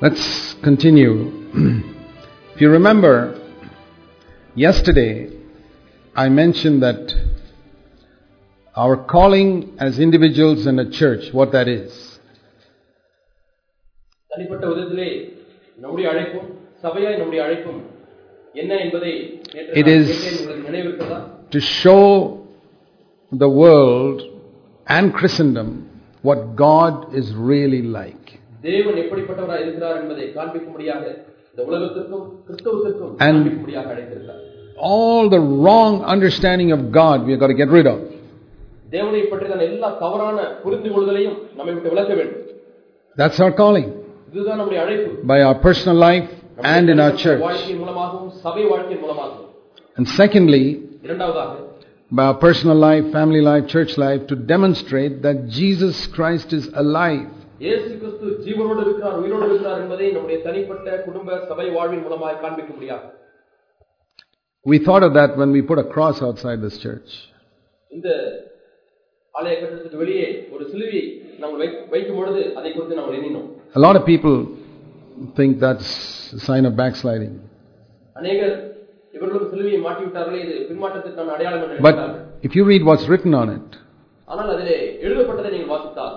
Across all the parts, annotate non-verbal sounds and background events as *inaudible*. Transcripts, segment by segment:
Let's continue. *clears throat* if you remember, yesterday I mentioned that our calling as individuals in a church, what that is. தனிப்பட்ட விதத்திலே நம்முடைய அழைப்பும் சபையாய் நம்முடைய அழைப்பும் என்ன என்பதை நேற்று It நான் is- கேட்டேன். உங்களுக்கு நினைவிருக்கிறதா To show the world and Christendom what God is really like. தேவன் எப்படிப்பட்டவராய் இருக்கிறார் என்பதை காண்பிக்கும்படியாக இந்த உலகத்திற்கும் கிறிஸ்தவத்திற்கும் And- காண்பிக்கும்படியாக அழைத்திருக்கிறார் All the wrong understanding of God we have got to get rid of. தேவனை பற்றியான எல்லா தவறான புரிந்து கொள்தலையும் நம்மை விட்டு விளக்க வேண்டும் That's our calling. இதுதான் நம்முடைய அழைப்பு By our personal life நம்முடைய and in our தனிப்பட்ட church. வாழ்க்கையின் மூலமாகவும் சபை வாழ்க்கையின் மூலமாகவும் And secondly, இரண்டாவதாக by our personal life, family life, church life, to demonstrate that Jesus Christ is alive. இயேசு கிறிஸ்து ஜீவனோடு இருக்கிறார் உயிரோடு இருக்கிறார் என்பதை நம்முடைய தனிப்பட்ட குடும்ப சபை வாழ்வின் மூலமாக காண்பிக்க முடியாது We thought of that when we put a cross outside this church. இந்த ஆலய கட்டடத்துக்கு வெளியே ஒரு சிலுவையை நாங்கள் வை- வைக்கும் பொழுது அதை குறித்து நாங்கள் எண்ணினோம் A lot of people think that's a sign of backsliding. அநேகர் இவர்களும் சிலுவையை மாட்டி விட்டார்களே இது பின்மாற்றத்திற்கான அடையாளம் என்று But நினைத்தார்கள். if you read what's written on it, ஆனால் அதிலே எழுதப்பட்டதை நீங்கள் வாசித்தால்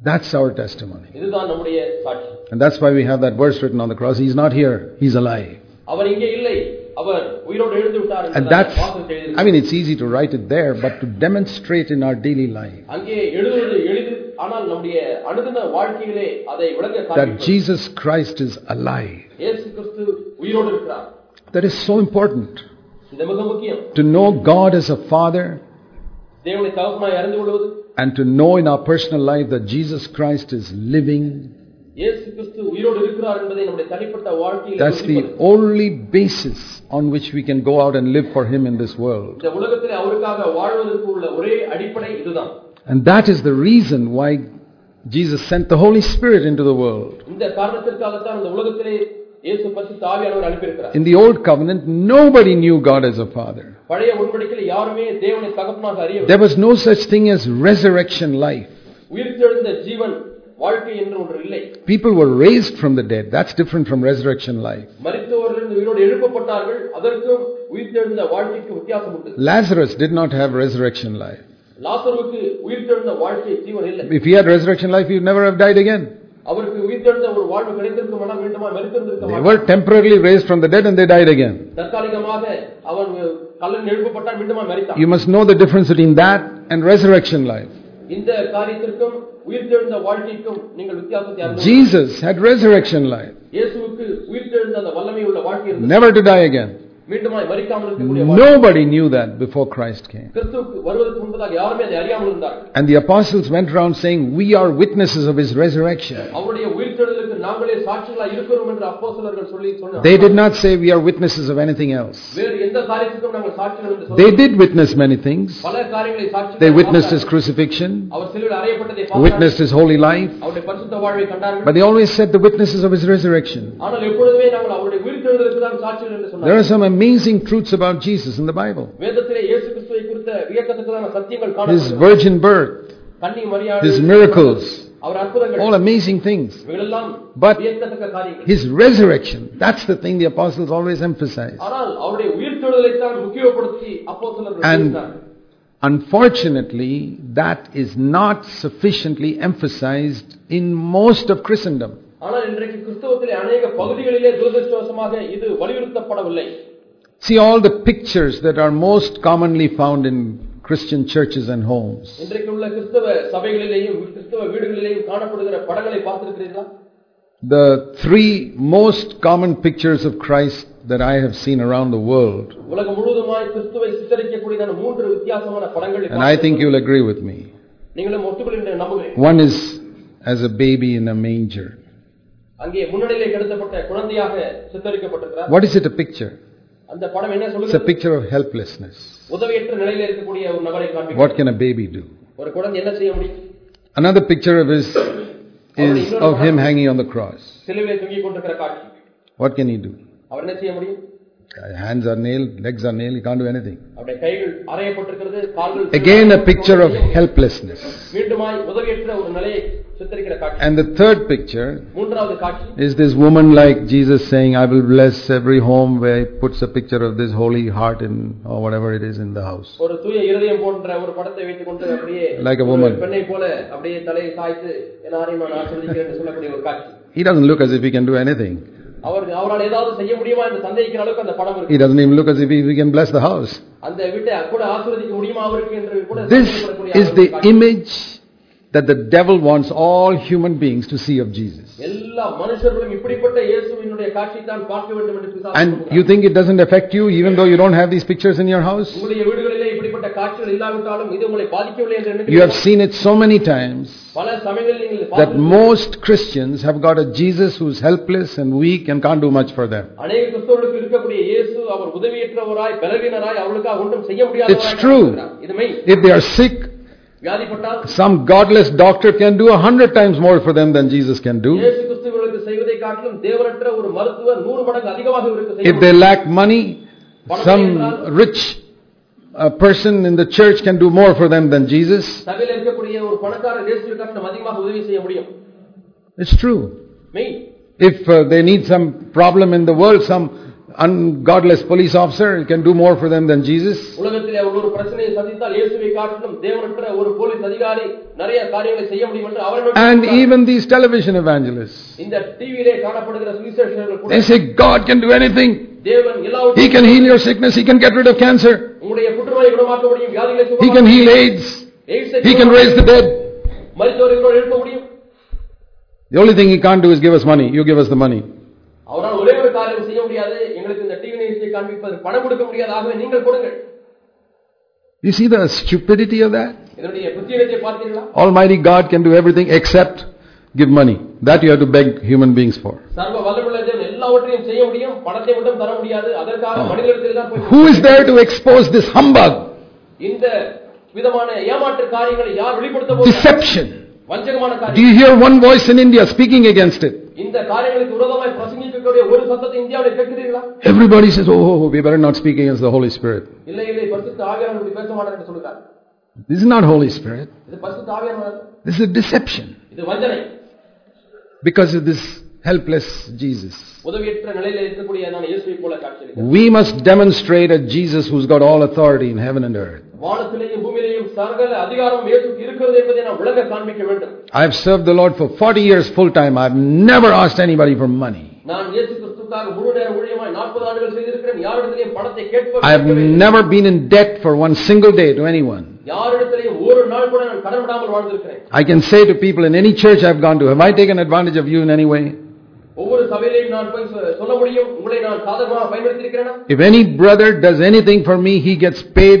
That's our testimony. இதுதான் நம்முடைய சாட்சி And that's why we have that verse written on the cross He's not here, He's alive. அவர் இங்கே இல்லை அவர் உயிரோடு எழுந்து விட்டார் And என்பதாக that's, வாசகத்தில் I எழுதியிருக்கிறது. mean, it's easy to write it there, but to demonstrate in our daily life அங்கே எழுதுவது எளிது ஆனால் நம்முடைய அனுதின வாழ்க்கையிலே அதை விளக்க that காண்பிப்பது. Jesus Christ is alive. இயேசு கிறிஸ்து உயிரோடு இருக்கிறார் That is so important. இது மிக முக்கியம் To know God as a Father தேவனை தகப்பனாய் அறிந்து கொள்வது and to know in our personal life that Jesus Christ is living. இயேசு கிறிஸ்து உயிரோடு இருக்கிறார் என்பதை நம்முடைய தனிப்பட்ட வாழ்க்கையில் That's the only basis on which we can go out and live for Him in this world. இந்த உலகத்திலே அவருக்காக வாழ்வதற்கு உள்ள ஒரே அடிப்படை இதுதான் And that is the reason why Jesus sent the Holy Spirit into the world. இந்த காரணத்திற்காகத்தான் இந்த உலகத்திலே in the old covenant, nobody knew God as a father. There was no such thing as resurrection life. People were raised from the dead. That's different from resurrection life. Lazarus did not have resurrection life. If he had resurrection life, he would never have died again. அவருக்கு உயிர்த்தெழுந்த ஒரு வாழ்வு கிடைத்திருக்குமானால் மீண்டுமா மரித்திருந்திருக்க They மாட்டார். were temporarily raised from the dead and they died again. தற்காலிகமாக அவன் Kallan எழுப்பப்பட்டான் மீண்டுமா மரித்தான் You must know the difference between that and resurrection life. இந்த காரியத்திற்கும் உயிர்த்தெழுந்த வாழ்க்கைக்கும் நீங்கள் வித்தியாசத்தை அறிந்து கொள்ளுங்கள். Jesus had resurrection life, இயேசுவுக்கு உயிர்த்தெழுந்த அந்த வல்லமை உள்ள வாழ்க்கை இருந்தது never to die again. Nobody knew that before Christ came. And the apostles went around saying, We are witnesses of his resurrection. They did not say, We are witnesses of anything else. They did witness many things. They witnessed his crucifixion, witnessed his holy life. But they always said, The witnesses of his resurrection. There are some amazing truths about Jesus in the Bible. வேதத்திலே இயேசு கிறிஸ்துவை குறித்த வியக்கத்தக்கதான சத்தியங்கள் His காணப்படுகிறது virgin birth, கன்னி மரியாதை his miracles, அவர் அற்புதங்கள் all amazing things. இவைகளெல்லாம் But- வியக்கத்தக்க காரியங்கள் His resurrection, that's the thing the apostles always emphasize. ஆனால் அவருடைய உயிர்த்தெழுதலை தான் முக்கியப்படுத்தி அப்போஸ்தலர்கள் And- பேசினார்கள். Unfortunately, that is not sufficiently emphasized in most of Christendom. ஆனால் இன்றைக்கு கிறிஸ்தவத்திலே அநேக பகுதிகளிலே துரதிருஷ்டவசமாக இது வலியுறுத்தப்படவில்லை See all the pictures that are most commonly found in Christian churches and homes. The three most common pictures of Christ that I have seen around the world. And I think you'll agree with me. One is as a baby in a manger. What is it a picture? அந்த படம் என்ன It's a சொல்லுகிறது picture of helplessness. உதவியற்ற நிலையில இருக்கக்கூடிய ஒரு நபரை காண்பிக்கும் What can a baby do? ஒரு குழந்தை என்ன செய்ய முடியும் Another picture of his is of him hanging on the cross. சிலுவையை தொங்கிக் கொண்டிருக்கிற காட்சி What can he do? அவர் என்ன செய்ய முடியும் Hands are nailed, legs are nailed, you can't do anything. Again, a picture of helplessness. And the third picture is this woman like Jesus saying, I will bless every home where he puts a picture of this holy heart in, or whatever it is in the house. Like a woman. He doesn't look as if he can do anything அவர் அவரால் ஏதாவது செய்ய முடியுமா என்று சந்தேகிக்கிற அளவுக்கு அந்த படம் He இருக்கு doesn't even look as if he, he can bless the house. அந்த வீட்டை கூட ஆசீர்வதிக்க முடியுமா அவருக்கு என்று கூட This சந்தேகப்படக்கூடிய is ஒரு the காட்சி. image that the devil wants all human beings to see of Jesus. எல்லா மனுஷர்களும் இப்படிப்பட்ட இயேசுவினுடைய காட்சி தான் பார்க்க வேண்டும் என்று பிசாசு And சொல்கிறார். you think it doesn't affect you even though you don't have these pictures in your house? You have seen it so many times that most Christians have got a Jesus who is helpless and weak and can't do much for them. It's true. If they are sick, some godless doctor can do a hundred times more for them than Jesus can do. If they lack money, some rich uh, person in the church can do more for them than Jesus. சபையில் இருக்கக்கூடிய ஒரு பணக்காரர் இயேசுவை காட்டிலும் அதிகமாக உதவி செய்ய முடியும் It's true. மெய் If uh, they need some problem in the world, some ungodless police officer can do more for them than Jesus. உலகத்திலே அவர் ஒரு பிரச்சனையை சந்தித்தால் இயேசுவை காட்டிலும் தேவனற்ற ஒரு போலீஸ் அதிகாரி நிறைய காரியங்களை செய்ய முடியும் என்று அவர் நோக்கி And சொல்கிறார். even these television evangelists, இந்த டிவியிலே காணப்படுகிற சுவிசேஷர்கள் கூட they say God can do anything. தேவன் He எல்லாவற்றையும் can heal your sickness. He can get rid of cancer. உங்களுடைய புற்றுநோயை குணமாக்க முடியும் வியாதிகளை He can சுகமாக்க heal AIDS. எய்ட்ஸை He can raise the dead. மருத்துவர்களோடு எழுப்ப முடியும் The only thing he can't do is give us money. You give us the money. காண்பிப்பது பணம் கொடுக்க முடியாது ஆகவே நீங்கள் கொடுங்கள் You see the stupidity of that? இதனுடைய புத்தியத்தை பார்த்தீர்களா Almighty God can do everything except give money. That you have to beg human beings for. சர்வ வல்லமுள்ள தேவன் எல்லாவற்றையும் செய்ய முடியும் பணத்தை மட்டும் தர முடியாது அதற்காக மனிதர்கள் தான் போய் Who is there to expose this humbug, இந்த விதமான ஏமாற்று காரியங்களை யார் வெளிப்படுத்த போகிறார் deception? வஞ்சகமான Do காரியம் you hear one voice in India speaking against it? இந்த காரியங்களுக்கு விரோதமாய் பிரசங்கிக்கக்கூடிய ஒரு சத்தத்தை இந்தியாவில் கேட்கிறீர்களா Everybody says, oh, we better not speak against the Holy Spirit. இல்லை இல்லை பரிசுத்த ஆவியானவர் இப்படி பேச மாட்டார் என்று சொல்லுகிறார் This is not Holy Spirit. இது பரிசுத்த ஆவியானவர் This is deception இது வஞ்சனை because of this helpless Jesus. உதவியற்ற நிலையில இருக்கக்கூடிய நான் இயேசுவை போல காட்சியளிக்கிறேன் We must demonstrate a Jesus who's got all authority in heaven and earth. வானத்திலேயும் பூமியிலேயும் சகல அதிகாரம் இயேசுக்கு இருக்கிறது என்பதை நாம் விளங்க காண்பிக்க வேண்டும் I've served the Lord for 40 years full time. I've never asked anybody for money. நான் இயேசு கிறிஸ்துக்காக முழு நேர ஊழியமாய் நாற்பது ஆண்டுகள் செய்திருக்கிறேன் யாரிடத்திலேயும் பணத்தை கேட்ப I have never been in debt for one single day to anyone. யாரிடத்திலேயும் ஒரு நாள் கூட நான் கடன் விடாமல் வாழ்ந்திருக்கிறேன் I can say to people in any church I've gone to, have I taken advantage of you in any way? ஒவ்வொரு சபையிலையும் நான் போய் சொ- சொல்ல முடியும் உங்களை நான் சாதகமாக பயன்படுத்தியிருக்கிறேனா If any brother does anything for me, he gets paid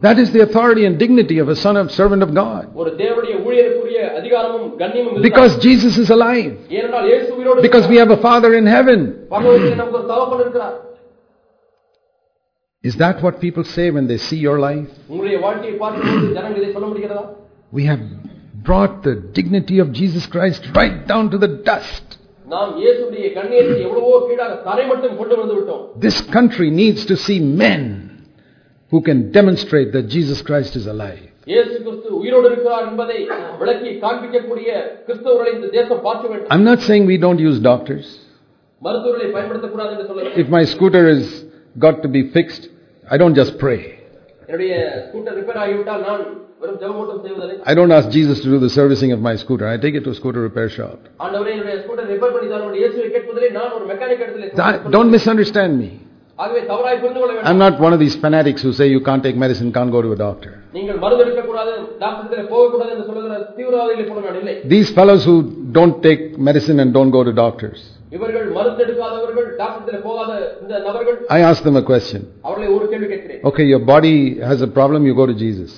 That is the authority and dignity of a son of servant of God. Because Jesus is alive. Because we have a father in heaven. Is that what people say when they see your life? We have brought the dignity of Jesus Christ right down to the dust. This country needs to see men who can demonstrate that Jesus Christ is alive. இயேசு கிறிஸ்து உயிரோடு இருக்கிறார் என்பதை விளக்கி காண்பிக்கக்கூடிய கிறிஸ்தவர்களை இந்த தேசம் பார்க்க வேண்டும் I'm not saying we don't use doctors. மருத்துவர்களை பயன்படுத்தக்கூடாது என்று சொல்ல If my scooter has got to be fixed, I don't just pray. என்னுடைய ஸ்கூட்டர் ரிப்பேர் ஆகிவிட்டால் நான் வெறும் ஜெபம் மட்டும் செய்வதில்லை I don't ask Jesus to do the servicing of my scooter. I take it to a scooter repair shop. ஆண்டவரே என்னுடைய scooter repair பண்ணி தரணும் இயேசுவை கேட்பதிலே நான் ஒரு மெக்கானிக் இடத்துல That- don't misunderstand me. I'm not one of these fanatics who say you can't take medicine, can't go to a doctor. These fellows who don't take medicine and don't go to doctors. I ask them a question. Okay, your body has a problem, you go to Jesus.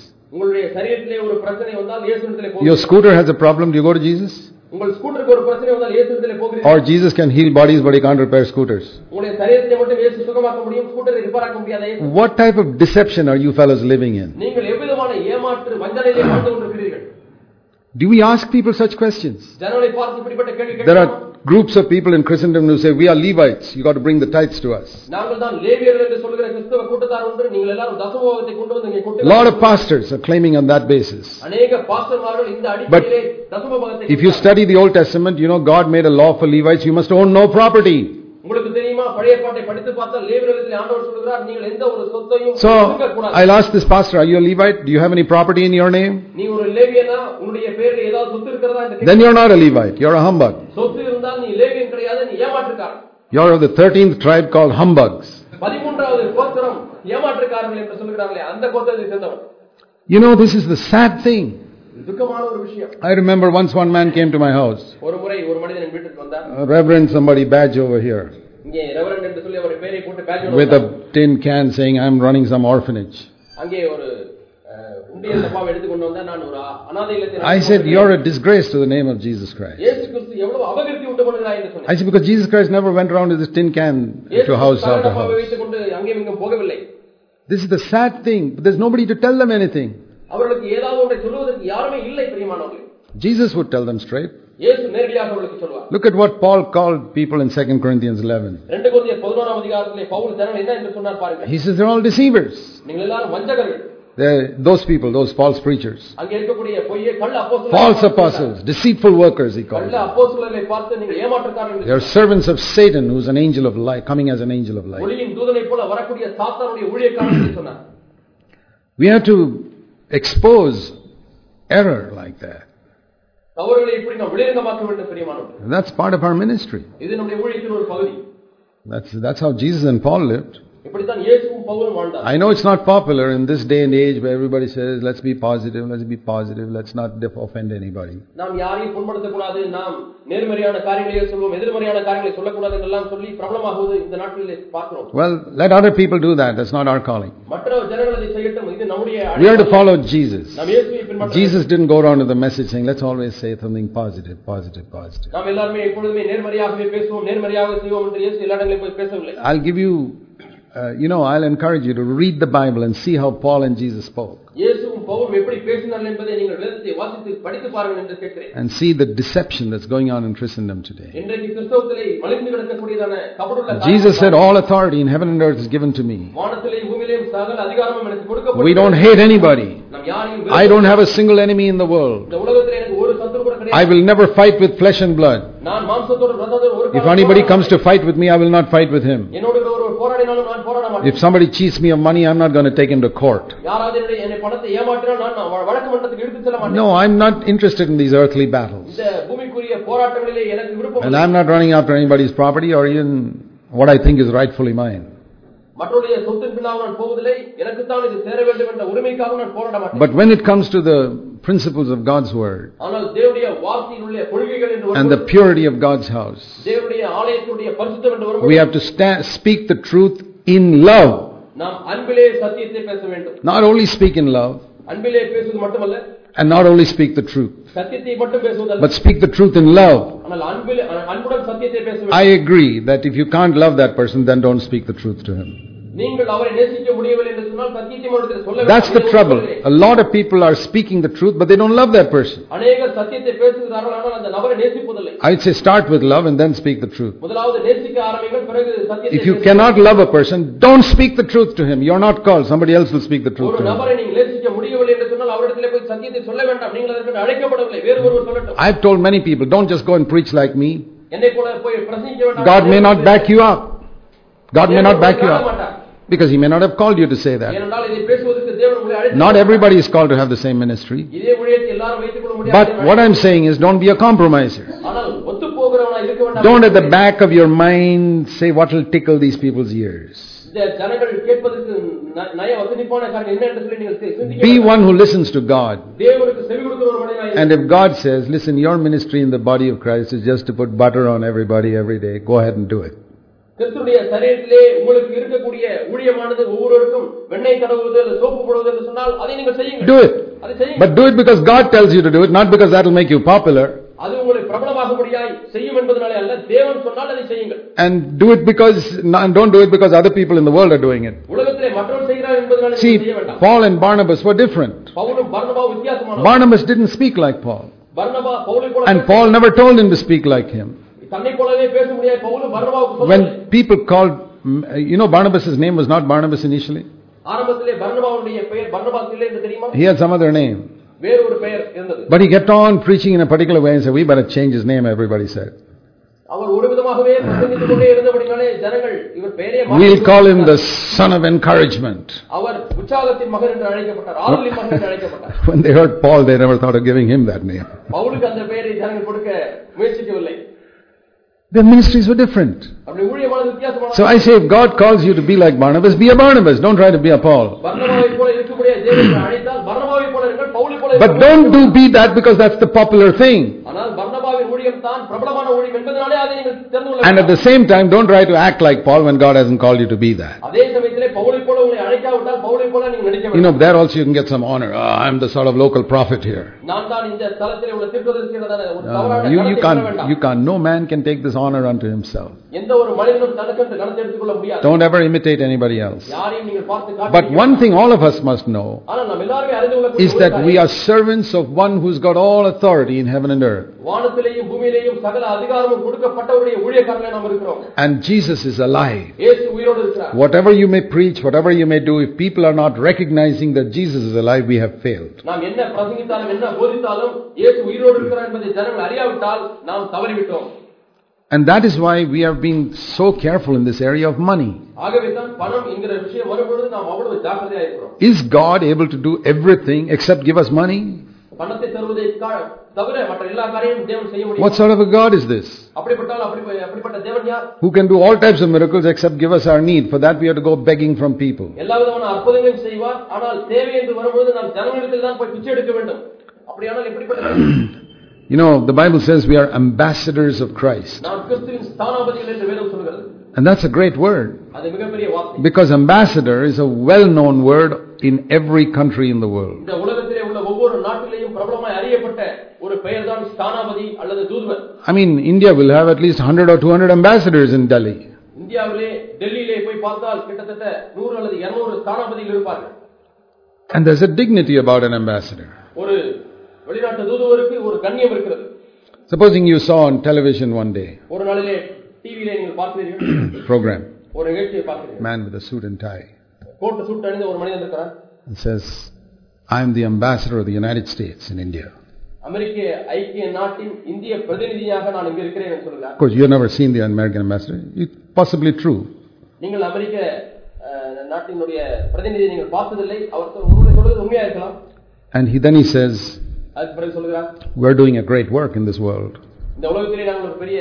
Your scooter has a problem, do you go to Jesus? உங்கள் ஸ்கூட்டருக்கு ஒரு பிரச்சனை வந்தால் இயேசுவிடத்திலே போகிறீர்கள் Or Jesus can heal bodies but he can't repair scooters. உங்களுடைய சரீரத்தை மட்டும் இயேசு சுகமாக்க முடியும் ஸ்கூட்டரை ரிப்பேர் ஆக்க முடியாத இயேசு What type of deception are you fellows living in? நீங்கள் எவ்விதமான ஏமாற்று வஞ்சனையிலே வாழ்ந்து கொண்டிருக்கிறீர்கள் Do we ask people such questions? ஜனங்களை பார்த்து இப்படிப்பட்ட கேள்வி There கேட்கலாமா? are groups of people in Christendom who say, We are Levites, you got to bring the tithes to us. நாங்கள் தான் லேவியர்கள் என்று சொல்லுகிற கிறிஸ்தவ கூட்டத்தார் ஒன்று நீங்கள் எல்லாரும் தசமபாகத்தை கொண்டு வந்து இங்கே A கொண்டு lot of pastors are claiming on that basis. அநேக பாஸ்டர்மார்கள் இந்த அடிப்படையிலே தசமபாகத்தை If you study the Old Testament, you know God made a law for Levites, you must own no property. உங்களுக்கு தெரியுமா so, I'll ask this pastor, are you a Levite? Do you have any property in your name? Then you're not a Levite, you're a humbug. You're of the 13th tribe called humbugs. You know, this is the sad thing. I remember once one man came to my house. Uh, Reverend somebody badge over here with a tin can saying, I'm running some orphanage. I said, You're a disgrace to the name of Jesus Christ. I said, Because Jesus Christ never went around with this tin can to house after house. This is the sad thing. But there's nobody to tell them anything. Jesus would tell them straight. இயேசு நேரடியாக அவர்களுக்கு சொல்வார் Look at what Paul called people in 2 Corinthians 11. ரெண்டு கொரிந்தியர் பதினோராம் அதிகாரத்திலே பவுல் ஜனங்கள் என்ன என்று சொன்னார் பாருங்க He says they're all deceivers. நீங்கள் எல்லாரும் வஞ்சகர்கள் They're those people, those false preachers, அங்கே இருக்கக்கூடிய பொய்யை கள்ள அப்போஸ்தலரை false பார்த்து apostles, deceitful workers, he called கள்ள them. அப்போஸ்தலரை பார்த்து நீங்கள் ஏமாற்றுக்காரர்கள் They're servants of Satan, who's an angel of light, coming as an angel of light. ஒளியின் தூதனை போல வரக்கூடிய சாத்தானுடைய ஊழியக்காரர்கள் என்று சொன்னார் We have to expose error like that. தவறுகளை இப்படி நாம் வெளிரங்கமாக்க வேண்டும் பிரியமானவர்கள் And that's part of our ministry. இது நம்முடைய ஊழியத்தின் ஒரு பகுதி That's, that's how Jesus and Paul lived. I know it's not popular in this day and age where everybody says, let's be positive, let's be positive, let's not offend anybody. Well, let other people do that. That's not our calling. We are to follow Jesus. Jesus didn't go around with the message saying, let's always say something positive, positive, positive. I'll give you uh, you know, I'll encourage you to read the Bible and see how Paul and Jesus spoke. And see the deception that's going on in Christendom today. Jesus said, All authority in heaven and earth is given to me. We don't hate anybody. I don't have a single enemy in the world. I will never fight with flesh and blood. If anybody comes to fight with me, I will not fight with him. If somebody cheats me of money, I'm not going to take him to court. No, I'm not interested in these earthly battles. And I'm not running after anybody's property or even what I think is rightfully mine. But when it comes to the principles of God's word and the purity of God's house, we have to speak the truth in love. Not only speak in love, and not only speak the truth, but speak the truth in love. I agree that if you can't love that person, then don't speak the truth to him. That's the trouble. A lot of people are speaking the truth, but they don't love that person. I'd say start with love and then speak the truth. If you cannot love a person, don't speak the truth to him. You're not called. Somebody else will speak the truth to him. I've told many people, don't just go and preach like me. God may not back you up. God may not back you up. Because he may not have called you to say that. Not everybody is called to have the same ministry. But what I'm saying is don't be a compromiser. Don't at the back of your mind say what will tickle these people's ears. Be one who listens to God. And if God says, listen, your ministry in the body of Christ is just to put butter on everybody every day, go ahead and do it. கிறிஸ்துடைய சரீரத்திலே உங்களுக்கு இருக்கக்கூடிய ஊழியமானது ஒவ்வொருவருக்கும் வெண்ணெய் தடவுவது அல்லது soap போடுவது என்று சொன்னால் அதை நீங்கள் செய்யுங்கள் Do it. அதை செய்யுங்கள் But do it because God tells you to do it, not because that will make you popular. அது உங்களை பிரபலமாகும்படியாய் செய்யும் என்பதனாலே அல்ல தேவன் சொன்னால் அதை செய்யுங்கள் And do it because, and don't do it because other people in the world are doing it. உலகத்திலே மற்றவர் செய்கிறார் என்பதனாலே See, நீங்கள் செய்ய வேண்டாம் Paul and Barnabas were different. பவுலும் பர்னபாவும் வித்தியாசமானவர் Barnabas didn't speak like Paul. பர்னபா பவுலை போல And Paul never told him to speak like him. தன்னை போலவே பேச முடியாது பவுலும் பர்னபாவுக்கு சொல்லவில்லை When people called, you know, Barnabas' name was not Barnabas initially. ஆரம்பத்திலே பர்னபாவுடைய பெயர் பர்னபாஸ் இல்லை என்று தெரியுமா He had some other name. வேறு ஒரு பெயர் இருந்தது But he kept on preaching in a particular way and said, we better change his name, everybody said. அவர் ஒரு விதமாகவே பிரசங்கித்துக் கொண்டே இருந்தபடினாலே ஜனங்கள் இவர் பெயரே We'll call him the மாற்றி son of encouragement. அவர் உற்சாகத்தின் மகன் என்று அழைக்கப்பட்டார் ஆறுதலின் மகன் என்று அழைக்கப்பட்டார் *laughs* When they heard Paul, they never thought of giving him that name. பவுலுக்கு அந்த பெயரை ஜனங்கள் கொடுக்க முயற்சிக்கவில்லை Their ministries were different. So I say, if God calls you to be like Barnabas, be a Barnabas. Don't try to be a Paul. but don't do be that because that's the popular thing. And at the same time, don't try to act like Paul when God hasn't called you to be that. You know, there also you can get some honor. Oh, I'm the sort of local prophet here. No, ah, you, you, can't, you can't, no man can take this honor unto himself. Don't ever imitate anybody else. But one thing all of us must know is that we are servants of one who's got all authority in heaven and earth. And Jesus is alive. Whatever you may preach, whatever you may do, if people are not recognizing that Jesus is alive, we have failed. And that is why we have been so careful in this area of money. Is God able to do everything except give us money? What sort of a God is this? Who can do all types of miracles except give us our need? For that we have to go begging from people. *clears throat* You know, the Bible says we are ambassadors of Christ. And that's a great word. Because ambassador is a well known word in every country in the world. I mean, India will have at least 100 or 200 ambassadors in Delhi. And there's a dignity about an ambassador. ஒரு வெளிநாட்டு தூதுவருக்கு ஒரு கண்ணியம் இருக்கிறது Supposing you saw on television one day ஒரு நாளிலே டிவியிலே நீங்கள் பார்க்கிறீர்கள் *clears throat* program, ஒரு நிகழ்ச்சியை பார்க்கிறீர்கள் man with a suit and tie, coat suit அணிந்த ஒரு மனிதன் இருக்கிறார் and says, "I'm the ambassador of the United States in India." அமெரிக்க ஐக்கிய நாட்டின் இந்திய பிரதிநிதியாக நான் இங்க இருக்கிறேன் என்று சொல்கிறார் Of course, you've never seen the American ambassador. It's possibly true, நீங்கள் அமெரிக்க அஹ், நாட்டினுடைய பிரதிநிதியை நீங்கள் பார்த்ததில்லை அவர் சொல்- உங்களுடைய சொல்வது உண்மையா இருக்கலாம் and he then he says, அதுக்கு பிறகு சொல்கிறார் "We're doing a great work in this world, இந்த உலகத்திலே நாங்கள் ஒரு பெரிய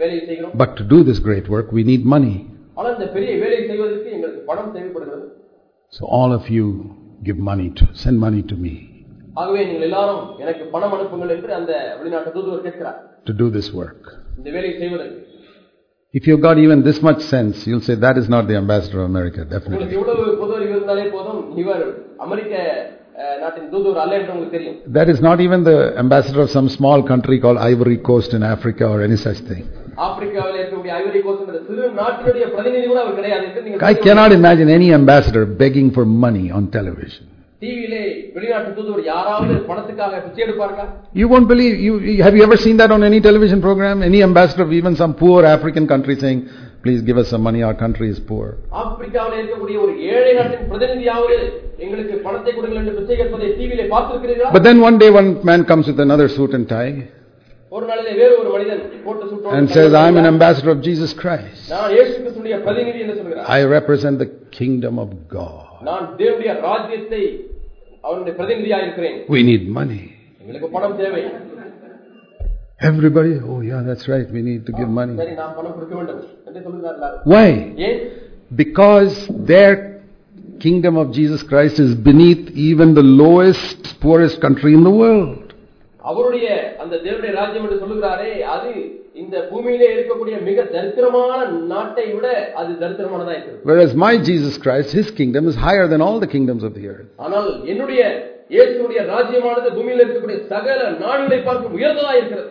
வேலையை செய்கிறோம் but to do this great work, we need money. ஆனால் இந்த பெரிய வேலையை செய்வதற்கு எங்களுக்கு பணம் தேவைப்படுகிறது So all of you give money to send money to me ஆகவே நீங்கள் எல்லாரும் எனக்கு பணம் அனுப்புங்கள் என்று அந்த வெளிநாட்டு தூதுவர் கேட்கிறார் to do this work." இந்த வேலையை செய்வதற்கு If you've got even this much sense, you'll say that is not the ambassador of America, உங்களுக்கு definitely. That is not even the ambassador of some small country called Ivory Coast in Africa or any such thing. I cannot imagine any ambassador begging for money on television. You won't believe you have you ever seen that on any television program any ambassador of even some poor African country saying "Please give us some money. Our country is poor." ஆப்பிரிக்காவில் இருக்கக்கூடிய ஒரு ஏழை நாட்டின் பிரதிநிதியாவது எங்களுக்கு பணத்தை கொடுங்கள் என்று பிச்சை கேட்பதை டிவியிலே பார்த்திருக்கிறீர்களா But then one day, one man comes with another suit and tie ஒரு நாளிலே வேறு ஒரு மனிதன் போட்டு சுட்டோடு and says, "I'm an ambassador of Jesus Christ. நான் இயேசு கிறிஸ்துடைய பிரதிநிதி என்று சொல்கிறார் I represent the kingdom of God. நான் தேவனுடைய ராஜ்யத்தை அவருடைய பிரதிநிதியாக இருக்கிறேன் We need money." எங்களுக்கு பணம் தேவை Everybody, oh yeah, that's right. We need to give money. சரி நான் பணம் கொடுக்க வேண்டும் என்று சொல்கிறார் எல்லாரும். Why? ஏன் because their kingdom of Jesus Christ is beneath even the lowest, poorest country in the world. அவருடைய அந்த தேவனுடைய ராஜ்யம் என்று சொல்லுகிறாரே அது இந்த பூமியிலே இருக்கக்கூடிய மிக தரித்திரமான நாட்டை விட அது தரித்திரமானதா இருக்கிறது Whereas my Jesus Christ, his kingdom is higher than all the kingdoms of the earth. ஆனால் என்னுடைய இயேசுடைய ராஜ்யமானது பூமியில் இருக்கக்கூடிய சகல நாடுகளை பார்க்கும் உயர்ந்ததா இருக்கிறது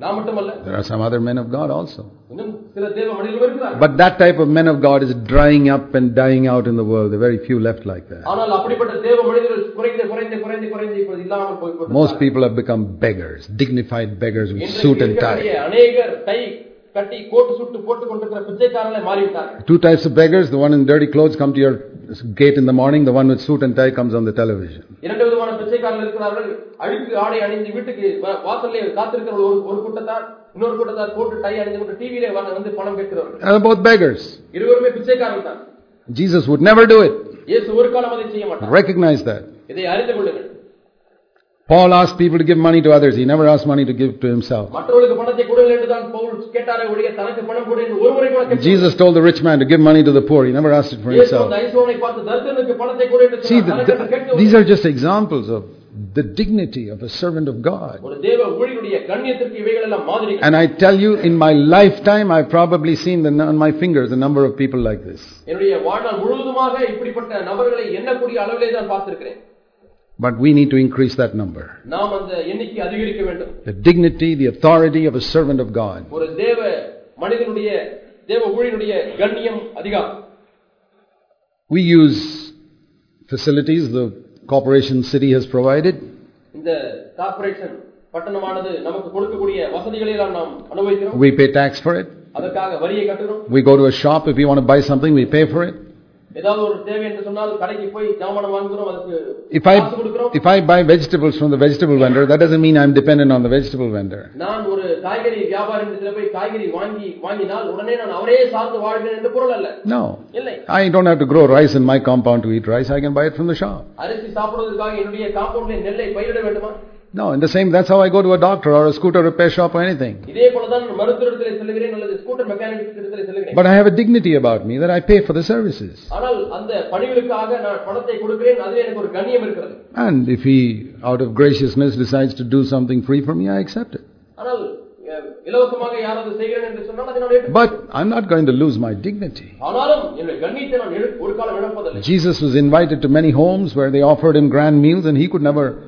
There are some other men of God also. But that type of men of God is drying up and dying out in the world. There are very few left like that. Most people have become beggars, dignified beggars with suit and tie. அநேகர் tie கட்டி கோட்டு சுட்டு போட்டுக் கொண்டிருக்கிற பிச்சைக்காரர்களை மாறிவிட்டார்கள் Two types of beggars. The one in dirty clothes come to your gate in the morning. The one with suit and tie comes on the television. இரண்டு விதமான பிச்சைக்காரர்கள் இருக்கிறார்கள் அழுக்கு ஆடை அணிந்து வீட்டுக்கு வ- வாசல்லே காத்திருக்கிற ஒரு ஒரு கூட்டத்தார் இன்னொரு கூட்டத்தார் கோட்டு டை அணிந்து கொண்டு டிவியிலே வந்து பணம் கேட்கிறவர்கள் They're both beggars. இருவருமே பிச்சைக்காரர்கள் தான் Jesus would never do it. இயேசு ஒரு காலம் அதை செய்ய மாட்டார் Recognize that. இதை அறிந்து கொள்ளுங்கள் Paul asked people to give money to others. He never asked money to give to himself. Jesus told the rich man to give money to the poor. He never asked it for himself. See, the, the, these are just examples of the dignity of a servant of God. And I tell you, in my lifetime, I've probably seen the, on my fingers a number of people like this. But we need to increase that number. The dignity, the authority of a servant of God. We use facilities the corporation city has provided. We pay tax for it. We go to a shop if we want to buy something, we pay for it. ஏதாவது ஒரு தேவை என்று சொன்னால் கடைக்கு போய் ஜாமானம் வாங்குகிறோம் அதுக்கு If I, காசு கொடுக்கிறோம் if I buy vegetables from the vegetable vendor, that doesn't mean I'm dependent on the vegetable vendor. நான் ஒரு காய்கறி வியாபாரி இடத்துல போய் காய்கறி வாங்கி வாங்கினால் உடனே நான் அவரே சார்ந்து வாழ்கிறேன் என்று பொருள் அல்ல No. இல்லை I don't have to grow rice in my compound to eat rice. I can buy it from the shop. அரிசி சாப்பிடுவதற்காக என்னுடைய காம்பவுண்டில் நெல்லை பயிரிட வேண்டுமா No, in the same, that's how I go to a doctor or a scooter repair shop or anything. But I have a dignity about me that I pay for the services. And if he, out of graciousness, decides to do something free for me, I accept it. But I'm not going to lose my dignity. Jesus was invited to many homes where they offered him grand meals and he could never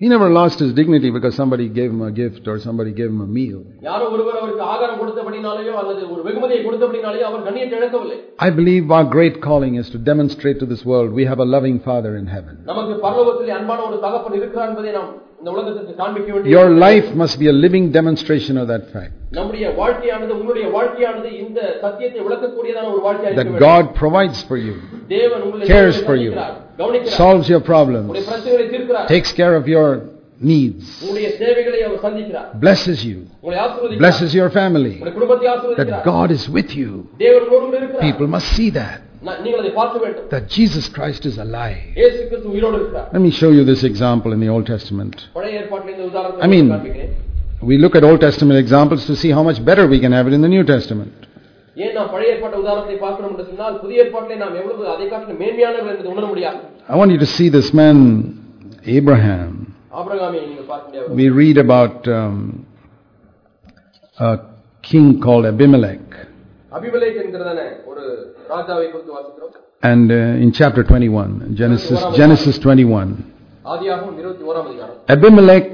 He never lost his dignity because somebody gave him a gift or somebody gave him a meal. I believe our great calling is to demonstrate to this world we have a loving Father in heaven. Your life must be a living demonstration of that fact. That God provides for you, cares for you கவனிக்கிறார், கவனிக்கிறார் solves your உங்களுடைய problems, பிரச்சனைகளை தீர்க்கிறார் takes care of your needs, உங்களுடைய தேவைகளை அவர் சந்திக்கிறார் blesses you, உங்களை ஆசீர்வதிக்கிறார் blesses your family. உங்களுடைய குடும்பத்தை That ஆசீர்வதிக்கிறார் God is with you. தேவன் உங்களோடு கூட இருக்கிறார் People must see that. நான் நீங்கள் அதை பார்க்க வேண்டும் That Jesus Christ is alive. இயேசு கிறிஸ்து உயிரோடு இருக்கிறார் Let me show you this example in the Old Testament. பழைய ஏற்பாட்டில் இந்த உதாரணத்தை I mean- காண்பிக்கிறேன் We look at Old Testament examples to see how much better we can have it in the New Testament. ஏன் நாம் பழைய ஏற்பாட்டு உதாரணத்தை பார்க்கணும் என்று சொன்னால் புதிய ஏற்பாட்டிலே நாம் எவ்வளவு அதை காட்டிலும் மேன்மையானவர்கள் என்பதை உணர முடியாது I want you to see this man, Abraham. ஆபிரகாமை நீங்க பார்க்க முடியாது We read about um, a king called Abimelech. Abimelech என்கிறதான ஒரு ராஜாவை குறித்து வாசிக்கிறோம் And uh, in chapter 21, Genesis, Genesis 21, ஆதியாகவும் இருபத்தி ஓராம் அதிகாரம் Abimelech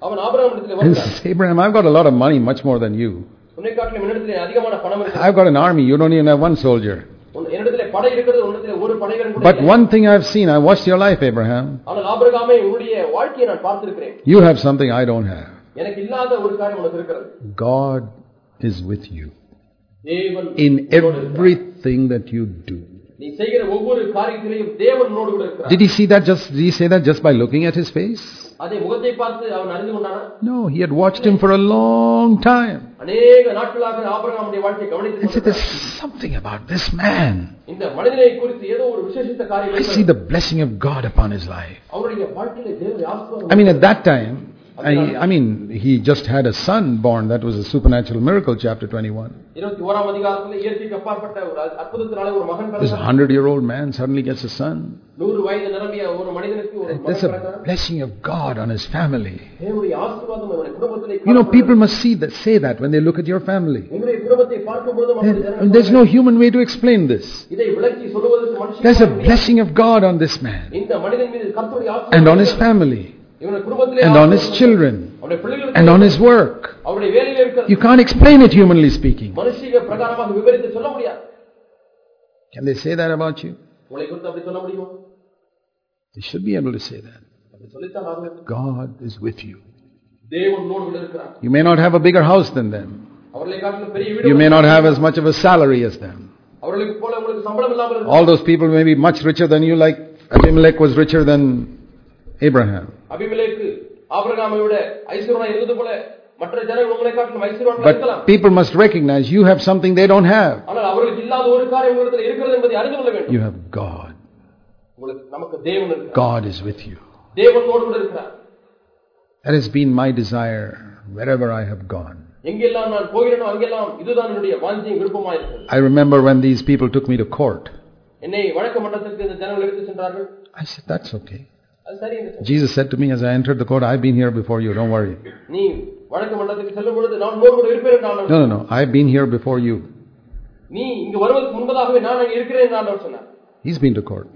And says, Abraham, I've got a lot of money, much more than you. I've got an army, you don't even have one soldier. But one thing I've seen, I watched your life, Abraham. You have something I don't have. God is with you in everything that you do. Did he see that just did he say that just by looking at his face? No, he had watched him for a long time. And said, There's something about this man. I see the blessing of God upon his life. I mean, at that time, I, I mean, he just had a son born. That was a supernatural miracle, chapter 21. This 100 year old man suddenly gets a son. That's a blessing of God on his family. You know, people must see that, say that when they look at your family. There's no human way to explain this. There's a blessing of God on this man and on his family and on his children and on his work. You can't explain it humanly speaking. Can they say that about you? They should be able to say that. God is with you. You may not have a bigger house than them. You may not have as much of a salary as them. All those people may be much richer than you, like Abimelech was richer than Abraham. But people must recognize you have something they don't have. You have God. God is with you. That has been my desire wherever I have gone. I remember when these people took me to court. I said, that's okay. Jesus said to me as I entered the court, I've been here before you, don't worry. No, no, no, I've been here before you. He's been to court.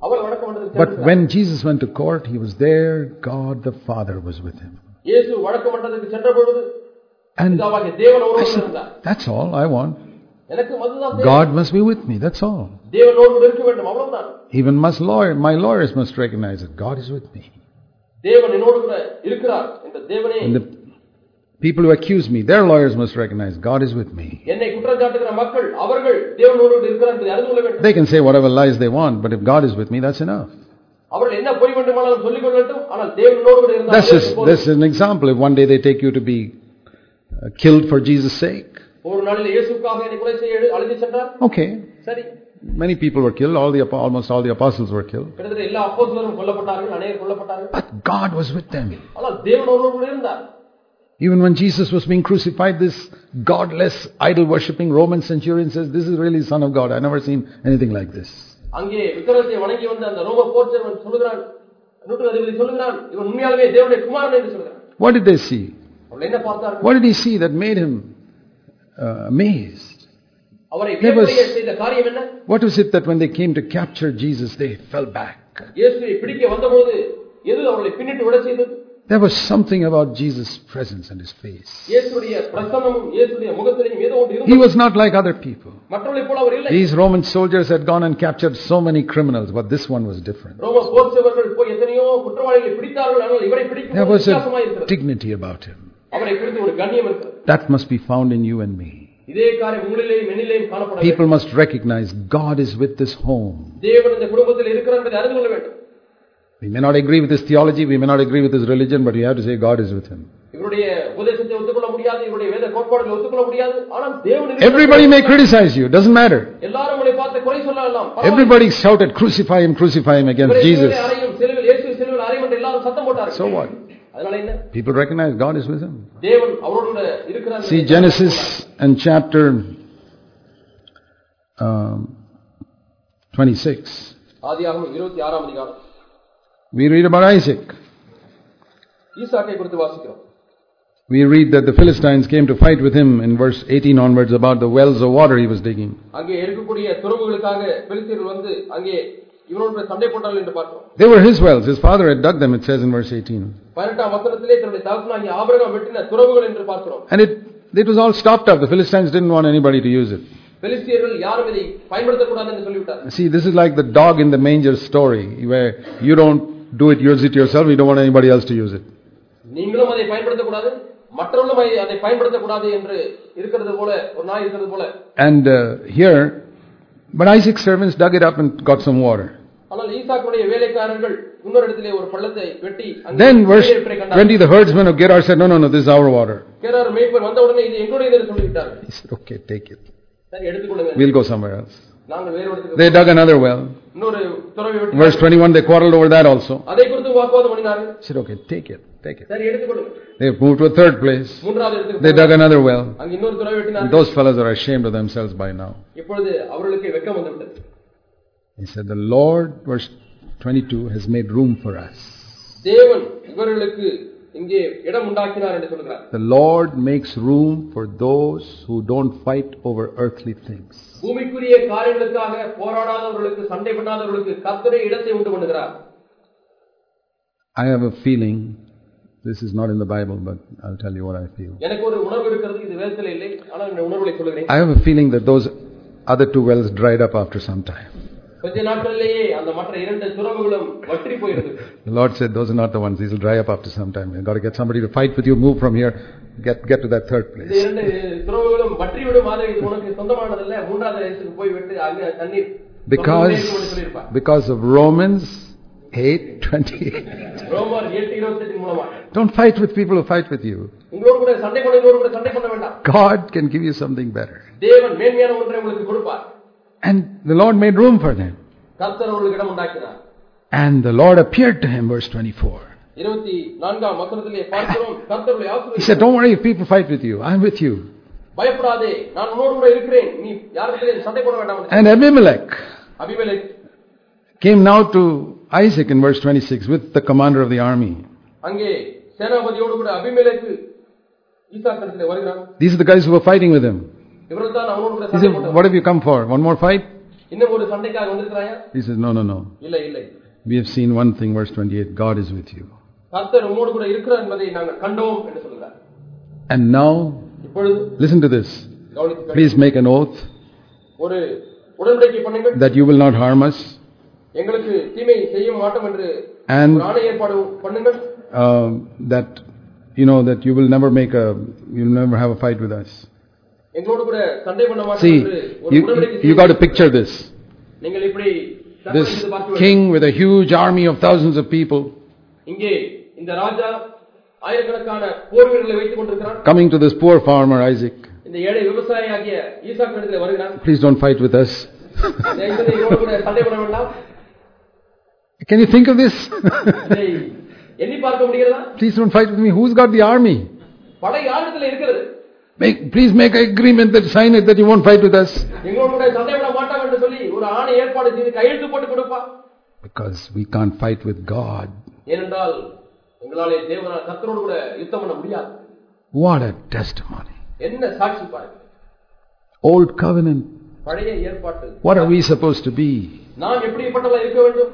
But when Jesus went to court, he was there, God the Father was with him. And I said, that's all I want. எனக்கு அதுதான் தேவை. God must be with me. That's all. தேவனோடு கூட இருக்க வேண்டும் அவ்வளவுதான் Even must lawyer, my lawyers must recognize that God is with me. தேவன் என்னோடு கூட இருக்கிறார் என்ற தேவனே And the people who accuse me, their lawyers must recognize God is with me. என்னை குற்றம் சாட்டுகிற மக்கள் அவர்கள் தேவனோடு கூட இருக்கிறார் என்பதை அறிந்து கொள்ள வேண்டும் They can say whatever lies they want, but if God is with me, that's enough. அவர்கள் என்ன பொய் வேண்டுமானாலும் சொல்லிக் கொள்ளட்டும் ஆனால் தேவனோடு கூட இருந்தால் That's just அதற்கு போதும். this is an example. If one day they take you to be uh, killed for Jesus' sake, ஒரு நாளில் இயேசுக்காக என்னை கொலை செய்ய எழு- அழைத்து சென்றார் okay. சரி Many people were killed. All the apo- almost all the apostles were killed. கிட்டத்தட்ட எல்லா அப்போஸ்தலரும் கொல்லப்பட்டார்கள் அநேகர் கொல்லப்பட்டார்கள் But God was with them. ஆனால் தேவனோடு கூட இருந்தார் Even when Jesus was being crucified, this godless, idol worshipping Roman centurion says, This is really the Son of God. I've never seen anything like this. அங்கே விக்கிரத்தை வணங்கி வந்த அந்த ரோம போர்ச்சவன் சொல்லுகிறான் நூற்று அதிபதி சொல்லுகிறான் இவன் உண்மையாலுமே தேவனுடைய குமாரன் என்று சொல்கிறான் What did they see? அவர்கள் என்ன பார்த்தார்கள் What did he see that made him uh, amazed. They was, what was it that when they came to capture Jesus, they fell back? There was something about Jesus' presence and his face. He was not like other people. These Roman soldiers had gone and captured so many criminals, but this one was different. There was a dignity about him. அவரை குறித்து ஒரு கண்ணியம் இருக்கிறது That must be found in you and me. இதே காரியம் உங்களிலேயும் என்னிலேயும் காணப்பட வேண்டும். People must recognize God is with this home. தேவன் இந்த குடும்பத்தில் இருக்கிறார் என்பதை அறிந்து கொள்ள வேண்டும் We may not agree with his theology, we may not agree with his religion, but we have to say God is with him. இவருடைய உபதேசத்தை ஒத்துக்கொள்ள முடியாது இவருடைய வேத கோட்பாடுகளை ஒத்துக்கொள்ள முடியாது ஆனால் தேவன் இருக்கிறார். Everybody may criticize you, doesn't matter. எல்லாரும் உங்களை பார்த்து குறை சொல்லலாம் பரவாயில்லை. Everybody shouted, crucify him, crucify him against இவரை Jesus. சிலுவையில் அறையும் சிலுவையில் இயேசு சிலுவையில் அறையும் என்று எல்லாரும் சத்தம் போட்டார்கள் So what? அதனால என்ன People recognize God is with him. தேவன் அவரோடு கூட இருக்கிறார் See Genesis and chapter um, 26. ஆதியாகமம் இருபத்தி ஆறாம் அதிகாரம் We read about Isaac. ஈசாக்கை குறித்து வாசிக்கிறோம் We read that the Philistines came to fight with him in verse 18 onwards about the wells of water he was digging. அங்கே இருக்கக்கூடிய துறவுகளுக்காக பெலிஸ்தீர்கள் வந்து அங்கே இவனோடு கூட சண்டை போட்டார்கள் என்று பார்த்தோம் They were his wells. His father had dug them, it says in verse 18. பதினெட்டாம் வசனத்திலே தன்னுடைய தகப்பனாகிய ஆபிரகாம் வெட்டின துறவுகள் என்று பார்க்கிறோம் And it, it was all stopped up. The Philistines didn't want anybody to use it. பெலிஸ்தியர்கள் யாரும் இதை பயன்படுத்தக்கூடாது என்று சொல்லிவிட்டார் See, this is like the dog in the manger story, where you don't do it, use it yourself, you don't want anybody else to use it. நீங்களும் அதை பயன்படுத்தக்கூடாது மற்றவர்களும் அதை- அதை பயன்படுத்தக்கூடாது என்று இருக்கிறது போல ஒரு நாய் இருக்கிறது போல And uh, here, but Isaac's servants dug it up and got some water. Then verse 20, the herdsman of Gerar said, No, no, no, this is our water. He said, Okay, take it. We'll go somewhere else. They dug another well. Verse 21, they quarreled over that also. He said, Okay, take it take it. சரி எடுத்துக்கொள்ளுங்க They moved to a third place. மூன்றாவது இடத்துக்கு They போனார்கள். dug another well. அங்க இன்னொரு துறவை And வெட்டினார்கள் those fellows are ashamed of themselves by now. இப்பொழுது அவர்களுக்கு வெக்கம் வந்துவிட்டது He said, The Lord, verse 22, has made room for us. தேவன் இவர்களுக்கு இங்கே இடம் உண்டாக்கினார் என்று சொல்கிறார் The Lord makes room for those who don't fight over earthly things. பூமிக்குரிய காரியங்களுக்காக போராடாதவர்களுக்கு சண்டை பண்ணாதவர்களுக்கு கர்த்தரே இடத்தை உண்டு பண்ணுகிறார் I have a feeling, this is not in the Bible, but I'll tell you what I feel. எனக்கு ஒரு உணர்வு இருக்கிறது இது வேதத்தில் இல்லை ஆனால் இந்த உணர்வுகளை சொல்கிறேன் I have a feeling that those other two wells dried up after some time. கொஞ்ச நாட்களிலேயே அந்த மற்ற இரண்டு துறவுகளும் வற்றி போயிருந்தது The Lord said, Those are not the ones, these will dry up after some time. You've got to get somebody to fight with you, move from here, get, get to that third இந்த place. இரண்டு துறவுகளும் வற்றி விடும் ஆக இது உனக்கு சொந்தமானதல்ல மூன்றாவது வயசுக்கு போய் விட்டு அங்க தண்ணீர் Because, சொந்தமே என்று சொல்லியிருப்பார் because of Romans 8:28. ரோமர் எட்டு இருபத்தி மூலமாக Don't fight with people who fight with you. உங்களோடு கூட சண்டை பண்ண இன்னொரு கூட சண்டை பண்ண வேண்டாம் God can give you something better. தேவன் மேன்மையான ஒன்றை உங்களுக்கு கொடுப்பார் And the Lord made room for them. கர்த்தர் அவர்களுக்கு இடம் உண்டாக்கினார் And the Lord appeared to him, verse 24. இருபத்தி நான்காம் வசனத்திலே பார்க்கிறோம் கர்த்தருடைய He ஆசீர்வாதம் said, Don't worry if people fight with you. I'm with you. பயப்படாதே நான் உன்னோடு கூட இருக்கிறேன் நீ யாரிடத்திலே சண்டை போட வேண்டாம் என்று And Abimelech Abimelech came now to Isaac in verse 26 with the commander of the army. அங்கே these are the guys who were fighting with him. He said, What have you come for? One more fight? He says, No, no, no. We have seen one thing, verse 28 God is with you. And now, listen to this. Please make an oath that you will not harm us. And uh, that you know that you will never make a you'll never have a fight with us. see you, you got to picture this. this king with a huge army of thousands of people coming to this poor farmer isaac. please don't fight with us. *laughs* can you think of this? இதை எண்ணி பார்க்க முடிகிறதா Please don't fight with me. Who's got the army? படை யாரிடத்துல இருக்கிறது Make, please make an agreement that sign it that you won't fight with us. எங்களோடு கூட சண்டை பண்ண மாட்டான் என்று சொல்லி ஒரு ஆணை ஏற்பாடு செய்து கையெழுத்து போட்டு கொடுப்பா Because we can't fight with God. ஏனென்றால் எங்களாலே தேவனால் கத்தரோடு கூட யுத்தம் பண்ண முடியாது What a testimony. என்ன சாட்சி பாருங்க Old covenant. பழைய ஏற்பாட்டு What are we supposed to be? நான் எப்படிப்பட்டவளா இருக்க வேண்டும்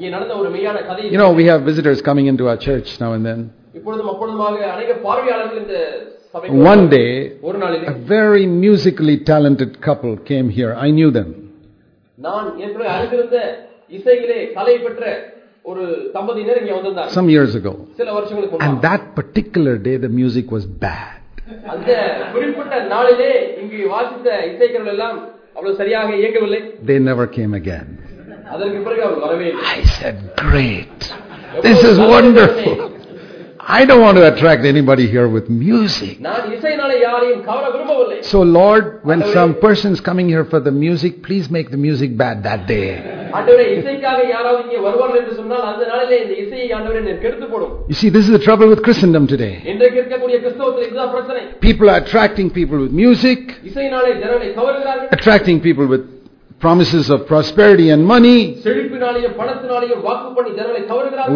You know, we have visitors coming into our church now and then. One day, a very musically talented couple came here. I knew them. Some years ago. And that particular day, the music was bad. they never came again. I said, Great. This is wonderful. I don't want to attract anybody here with music. So, Lord, when some person's coming here for the music, please make the music bad that day. you see, this is the trouble with Christendom today. People are attracting people with music, attracting people with promises of prosperity and money.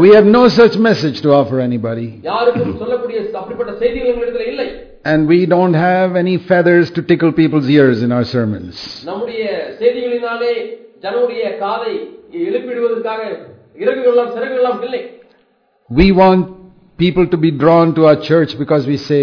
We have no such message to offer anybody. and we don't have any feathers to tickle people's ears in our sermons. We want people to be drawn to our church because we say,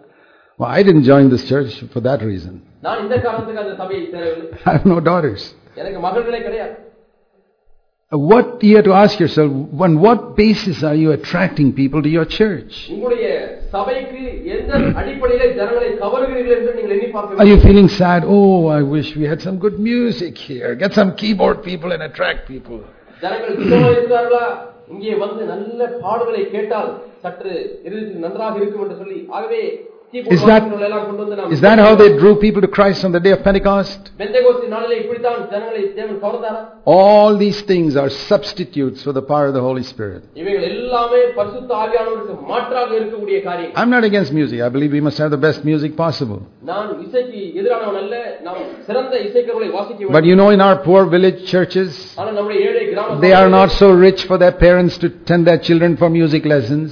Well, I didn't join this church for that reason. நான் இந்த காரணத்துக்கு அந்த சபையை சேரவில்லை *laughs* I have no daughters. எனக்கு மகள்களே கிடையாது What you have to ask yourself, on what basis are you attracting people to your church? உங்களுடைய சபைக்கு எந்த அடிப்படையிலே ஜனங்களை கவருகிறீர்கள் என்று நீங்கள் எண்ணி பார்க்க Are வேண்டும். you feeling sad? Oh, I wish we had some good music here. Get some keyboard people and attract people. ஜனங்கள் சுத்தமாக இருக்கிறார்களா இங்கே வந்து நல்ல பாடல்களை கேட்டால் சற்று இறுதியில் நன்றாக இருக்கும் என்று சொல்லி ஆகவே keyboard is that, is that how they drew people to Christ on the day of Pentecost? All these things are substitutes for the power of the Holy Spirit. I'm not against music. I believe we must have the best music possible. But you know, in our poor village churches, they are not so rich for their parents to send their children for music lessons.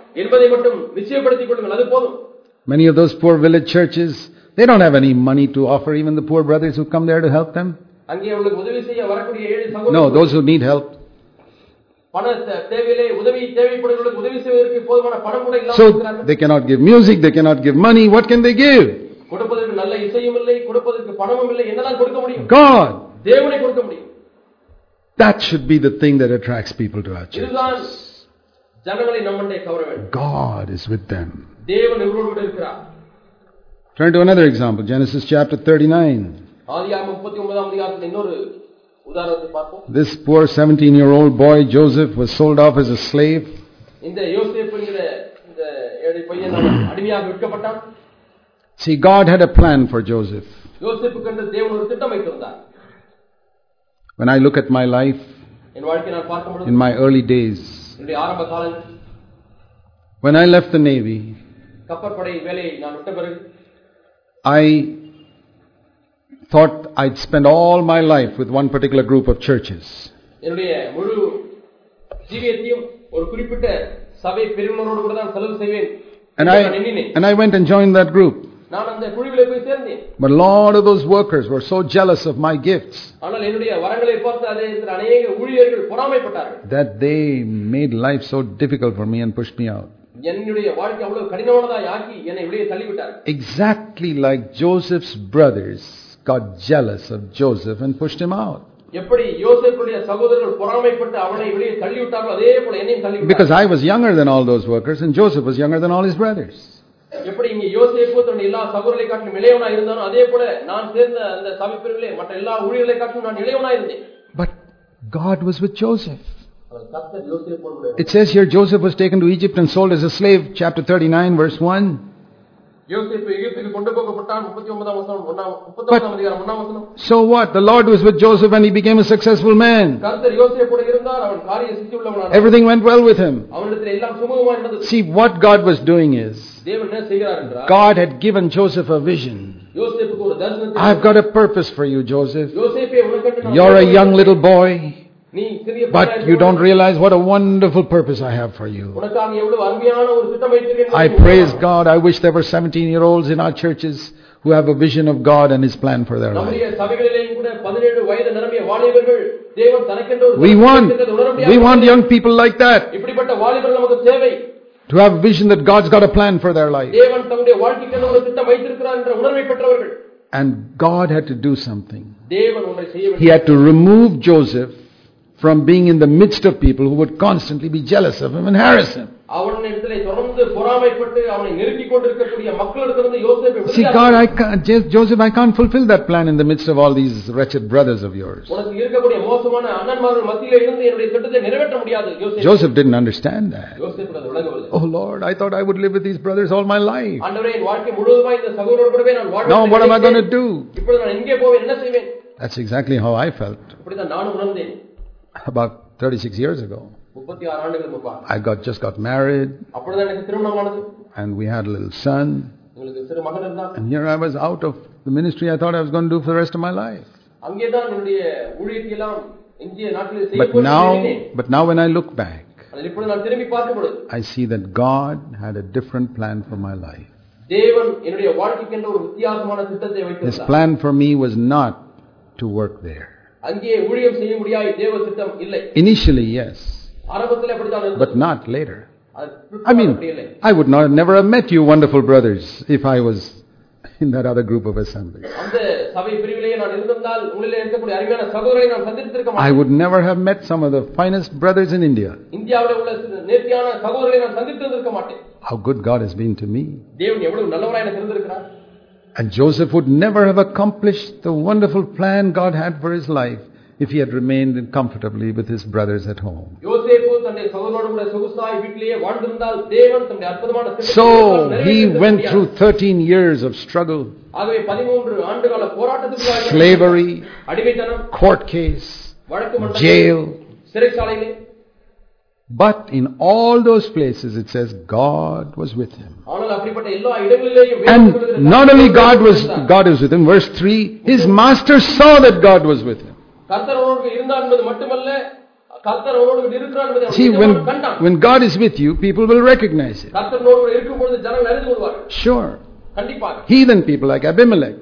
தேவன் உங்களோடு இருக்கிறார் என்பதை மட்டும் நிச்சயப்படுத்திக் கொள்ளுங்கள் அது போதும் Many of those poor village churches, they don't have any money to offer even the poor brothers who come there to help them. அங்கே அவர்களுக்கு உதவி செய்ய வரக்கூடிய ஏழை No, சகோதரர்கள் those who need help. பண தே- தேவையிலே உதவி தேவைப்படுவர்களுக்கு உதவி செய்வதற்கு போதுமான பணம் கூட இல்லாமல் So இருக்கிறார்கள் they cannot give music, they cannot give money. What can they give? கொடுப்பதற்கு நல்ல இசையும் இல்லை கொடுப்பதற்கு பணமும் இல்லை என்னதான் கொடுக்க முடியும் God. தேவனை கொடுக்க முடியும் That should be the thing that attracts people to our church. இதுதான் God is with them. Turn to another example, Genesis chapter 39. This poor 17 year old boy Joseph was sold off as a slave. See, God had a plan for Joseph. When I look at my life, in my early days, என்னுடைய ஆரம்ப காலங்கள் when I left the Navy, கப்பற்படை வேலையை நான் விட்ட பிறகு I thought I'd spend all my life with one particular group of churches. என்னுடைய முழு ஜீவியத்தையும் ஒரு குறிப்பிட்ட சபை பிரிவினரோடு கூட தான் செலவு செய்வேன் And என்று I, நான் எண்ணினேன் and I went and joined that group. நான் அந்த குழுவிலே போய் சேர்ந்தேன் But a lot of those workers were so jealous of my gifts ஆனால் என்னுடைய வரங்களை பார்த்து அதே நேரத்தில் அநேக ஊழியர்கள் பொறாமைப்பட்டார்கள் that they made life so difficult for me and pushed me out. என்னுடைய வாழ்க்கை அவ்வளவு கடினமானதாய் ஆக்கி என்னை வெளியே தள்ளிவிட்டார்கள் Exactly like Joseph's brothers got jealous of Joseph and pushed him out. எப்படி யோசேப்புடைய சகோதரர்கள் பொறாமைப்பட்டு அவனை வெளியே தள்ளிவிட்டார்களோ அதே போல என்னையும் தள்ளிவிட்டார்கள் Because I was younger than all those workers and Joseph was younger than all his brothers. எப்படி இங்க யோசேப்பு தன்னுடைய எல்லா சகோதரர்களை காட்டிலும் இளையவனா இருந்தானோ அதே போல நான் சேர்ந்த அந்த சபை பிரிவிலே மற்ற எல்லா ஊழியர்களை காட்டிலும் நான் இளையவனா இருந்தேன் But God was with Joseph. அவர் கர்த்தர் யோசேப்போடு கூட It says here Joseph was taken to Egypt and sold as a slave, chapter 39, verse 1. But, so what? The Lord was with Joseph and he became a successful man. Everything went well with him. See, what God was doing is, God had given Joseph a vision. I've got a purpose for you, Joseph. You're a young little boy. But you don't realize what a wonderful purpose I have for you. I praise God. I wish there were 17 year olds in our churches who have a vision of God and His plan for their life. We want, we want young people like that to have a vision that God's got a plan for their life. And God had to do something. He had to remove Joseph from being in the midst of people who would constantly be jealous of him and harass him. See, God, I can't, Joseph, I can't fulfill that plan in the midst of all these wretched brothers of yours. Joseph didn't understand that. Oh Lord, I thought I would live with these brothers all my life. Now, what am I going to do? That's exactly how I felt about 36 years ago. I got just got married. And we had a little son. And here I was out of the ministry I thought I was going to do for the rest of my life. But now, but now when I look back, I see that God had a different plan for my life. His plan for me was not to work there. அங்கே ஊழியம் செய்ய முடியாத தேவ திட்டம் இல்லை Initially, yes, ஆரம்பத்தில் அப்படித்தான் but இருந்தது not later. அது I பிற்காலம் mean, அப்படி இல்லை I would not never have met you, wonderful brothers, if I was in that other group of assembly. அந்த சபை பிரிவிலேயே நான் இருந்திருந்தால் உங்களிலே இருக்கக்கூடிய அருமையான சகோதரரை நான் சந்தித்திருக்க I மாட்டேன் would never have met some of the finest brothers in India. இந்தியாவில் உள்ள சில நேர்த்தியான சகோதரரை நான் சந்தித்திருந்திருக்க மாட்டேன் How good God has been to me. And Joseph would never have accomplished the wonderful plan God had for his life if he had remained comfortably with his brothers at home. So he went through 13 years of struggle, slavery, court case, jail, but in all those places, it says God was with him. And not only God was God was with him. Verse three, his master saw that God was with him. See, when, when God is with you, people will recognize it. Sure. Heathen people like Abimelech,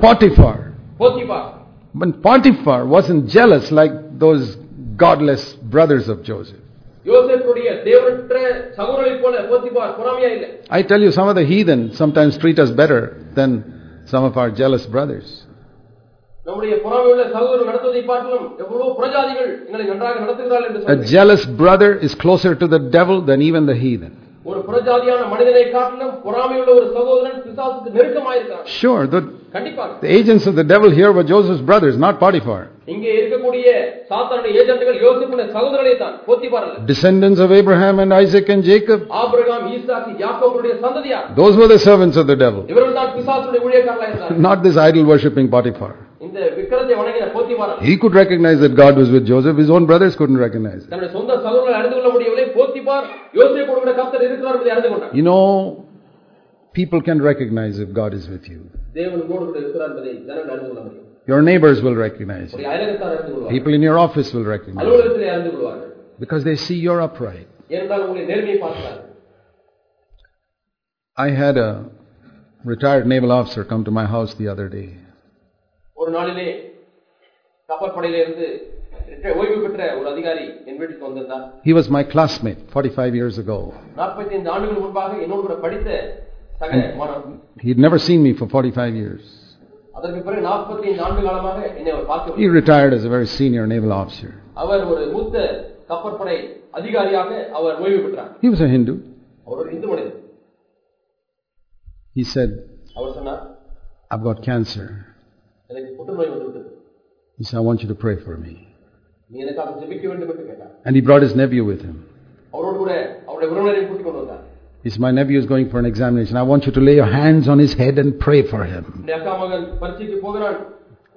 Potiphar. Potiphar. But Potiphar wasn't jealous like those godless brothers of Joseph. யோசேப்புடைய தேவனற்ற சகோதரர்களைப் போல போத்திபார் பொறாமையா இல்லை I tell you, some of the heathen sometimes treat us better than some of our jealous brothers. நம்முடைய பொறாமை உள்ள சகோதரர் நடத்துவதை பார்க்கலாம் எவ்வளவு புறஜாதிகள் எங்களை நன்றாக நடத்துகிறார்கள் என்று A சொல்றேன் jealous brother is closer to the devil than even the heathen. ஒரு புறஜாதியான மனிதனை காட்டிலும் பொறாமையுள்ள ஒரு சகோதரன் பிசாசுக்கு நெருக்கமாயிருக்கிறான் Sure, the, கண்டிப்பாக the agents of the devil here were Joseph's brothers, not Potiphar. இங்கே இருக்கக்கூடிய சாத்தானுடைய ஏஜென்ட்கள் யோசிப்புடைய சகோதரனை தான் போத்திபார் அல்ல Descendants of Abraham and Isaac and Jacob, Abraham ஈசாக்கு யாக்கோபுடைய சந்ததியார் those were the servants of the devil, இவர்கள் தான் பிசாசுடைய ஊழியக்காரர்களாக இருந்தார் not this idol worshipping Potiphar. இந்த விக்கிரத்தை வணங்கின போத்திபார் அல்ல. He could recognize that God was with Joseph, his own brothers couldn't recognize it. தன்னுடைய சொந்த சகோதரர்களை அறிந்து கொள்ள முடியவில்லை போத்திபார் யோசிப்போடு கூட கர்த்தர் இருக்கிறார் என்பதை அறிந்து கொண்டார் You know, people can recognize if God is with you. தேவன் உங்களோடு கூட இருக்கிறார் என்பதை ஜனங்கள் அறிந்து கொள்ள முடியும் Your neighbors will recognize you. உடைய அயலகத்தார் அறிந்து கொள்வார்கள் People in your office will recognize you அலுவலகத்திலே அறிந்து கொள்வார்கள் because they see you're upright. ஏனென்றால் உங்களை நேர்மையை பார்க்கிறார்கள் I had a retired naval officer come to my house the other day. ஒரு நாளிலே கப்பற்படையில இருந்து ரிட்ட- ஓய்வு பெற்ற ஒரு அதிகாரி என் வீட்டுக்கு வந்திருந்தார் He was my classmate 45 years ago. நாற்பத்தி ஐந்து ஆண்டுகள் முன்பாக என்னோடு கூட படித்த சக மாணவன் He'd never seen me for 45 years. He பார்க்கவில்லை retired as a very senior naval officer. அவர் ஒரு மூத்த கப்பற்படை அதிகாரியாக அவர் ஓய்வு பெற்றார் He was a Hindu. அவர் ஒரு இந்து மனிதர் He said, அவர் சொன்னார் I've got cancer. எனக்கு புற்றுநோய் வந்துவிட்டது He said, I want you to pray for me. நீ எனக்காக ஜெபிக்க வேண்டும் என்று கேட்டார் And he brought his nephew with him. அவரோடு கூட அவருடைய உறவினரை கூட்டிக் கொண்டு வந்தார் He said, My nephew is going for an examination. I want you to lay your hands on his head and pray for him. உன்னுடைய அக்கா மகன் பரீட்சைக்கு போகிறான்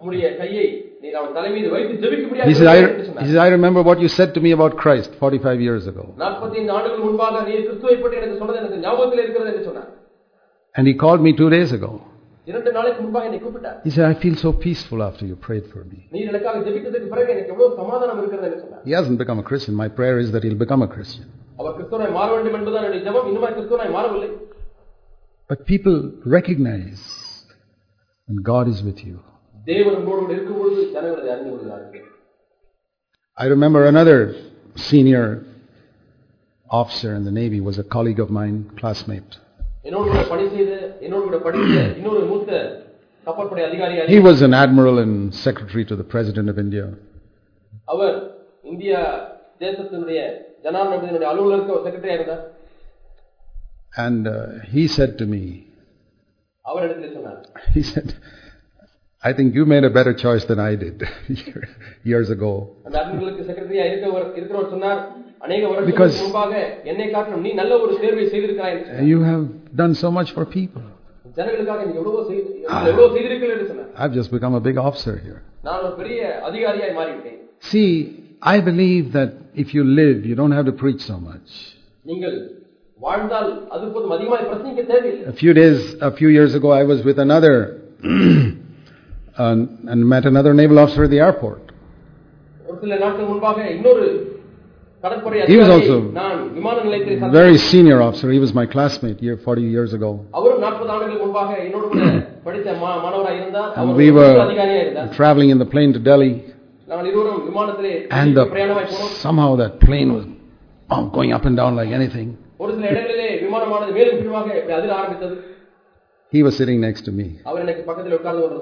உன்னுடைய கையை நீ அவன் தலை மீது வைத்து ஜெபிக்கும்படியாக He said, I, என்று he சொன்னார். said, I remember what you said to me about Christ 45 years ago. 45 ஆண்டுகள் முன்பாக நீ கிறிஸ்துவை பற்றி எனக்கு சொன்னது எனக்கு ஞாபகத்தில் இருக்கிறது என்று சொன்னார் And he called me two days ago. இரண்டு நாளைக்கு முன்பாக என்னை கூப்பிட்டார் He said, I feel so peaceful after you prayed for me. நீ எனக்காக ஜெபித்ததுக்கு பிறகு எனக்கு எவ்வளவு சமாதானம் இருக்கிறது என்று சொன்னார் He hasn't become a Christian. My prayer is that he'll become a Christian. அவர் கிறிஸ்துவனாய் மாற வேண்டும் என்பதுதான் என்னுடைய ஜெபம் இன்னுமாய் கிறிஸ்துவனாய் மாறவில்லை But people recognize when God is with you. தேவன் உங்களோடு கூட இருக்கும் பொழுது ஜனங்கள் அதை அறிந்து கொள்கிறார்கள் I remember another senior officer in the Navy was a colleague of mine, classmate. என்னோடு கூட பணி செய்த என்னோடு கூட படித்த இன்னொரு மூத்த கப்பற்படை அதிகாரி He was an admiral and secretary to the President of India. அவர் இந்தியா தேசத்தினுடைய ஜனாதிபதியினுடைய அலுவலருக்கு செக்ரட்டரியா இருந்தார் And uh, he said to me, அவர் இடத்துல சொன்னார் he said, I think you made a better choice than I did *laughs* years ago. அந்த அலுவலருக்கு செக்ரட்டரியா இருக்கவர் இருக்கிறவர் சொன்னார் அநேக வருடங்களுக்கு Because- முன்பாக என்னை காட்டிலும் நீ நல்ல ஒரு தேர்வை செய்திருக்கிறாய் என்று சொன்னார். You have done so much for people. ஜனங்களுக்காக நீ எவ்வளவோ செய்து நீங்கள் எவ்வளவோ செய்திருக்கிறீர்கள் என்று சொன்னார் I've just become a big officer here. நான் ஒரு பெரிய அதிகாரியாய் மாறிவிட்டேன் See, I believe that if you live, you don't have to preach so much. நீங்கள் வாழ்ந்தால் அது போதும் அதிகமாக பிரசங்கிக்க தேவையில்லை A few days, a few years ago, I was with another *clears throat* and, and met another naval officer at the airport. ஒரு சில நாட்கள் முன்பாக இன்னொரு கடற்படை He was அதிகாரியை also நான் விமான நிலையத்தில் சந்தித்தேன். Very senior officer. He was my classmate here 40 years ago. அவரும் நாற்பது ஆண்டுகள் முன்பாக என்னோடு கூட படித்த மா- மாணவராய் இருந்தார் And அவர் we ஒரு were அதிகாரியா இருந்தார் traveling in the plane to Delhi, நாங்கள் இருவரும் விமானத்திலே And the, somehow that plane was oh, going up and down like anything. He was sitting next to me.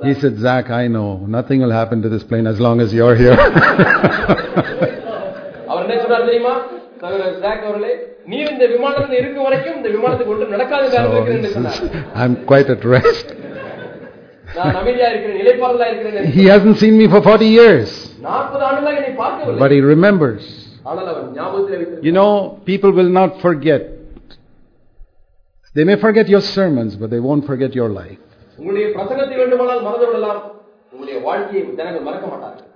He said, Zac, I know nothing will happen to this plane as long as you're here. *laughs* I'm quite at rest. he hasn't seen me for 40 years. But he remembers. You know, people will not forget. They may forget your sermons, but they won't forget your life.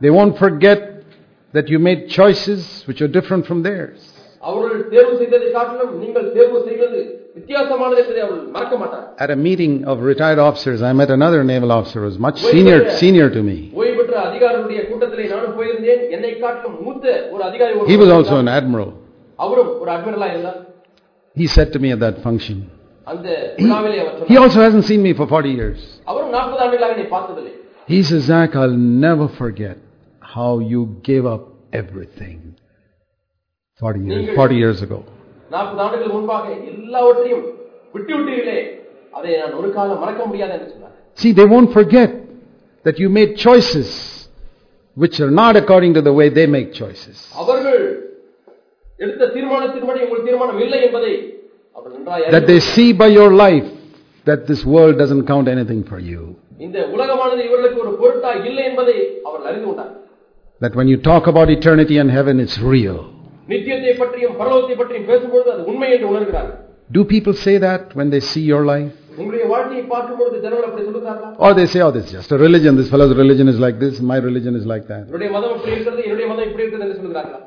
They won't forget that you made choices which are different from theirs. At a meeting of retired officers, I met another naval officer who was much senior, senior to me. He was also an admiral. He said to me at that function, he, also hasn't seen me for 40 years. He says, Zac, I'll never forget how you gave up everything 40 years ago. See, they won't forget that you made choices which are not according to the way they make choices. That they see by your life that this world doesn't count anything for you. That when you talk about eternity and heaven, it's real. Do people say that when they see your life? உங்களுடைய வாழ்க்கையை பார்க்கும்பொழுது ஜனங்கள் அப்படி சொல்லுகிறார்களா Or they say, oh, this is just a religion. This fellow's religion is like this, my religion is like that. என்னுடைய மதம் இப்படி இருக்கிறது என்னுடைய மதம் இப்படி இருக்கிறது என்று சொல்லுகிறார்களா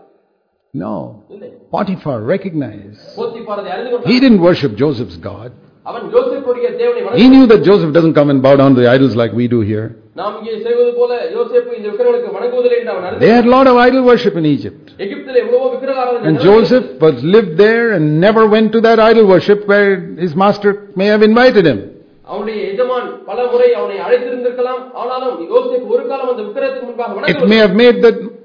No. இல்லை Potiphar recognized. போத்திப்பார் அதை அறிந்து He கொண்டார் didn't worship Joseph's God. அவன் யோசேப்புடைய தேவனை He வணங்கி knew that Joseph doesn't come and bow down to the idols like we do here. They had a lot of idol worship in Egypt. And Joseph was lived there and never went to that idol worship where his master may have invited him. It may have made the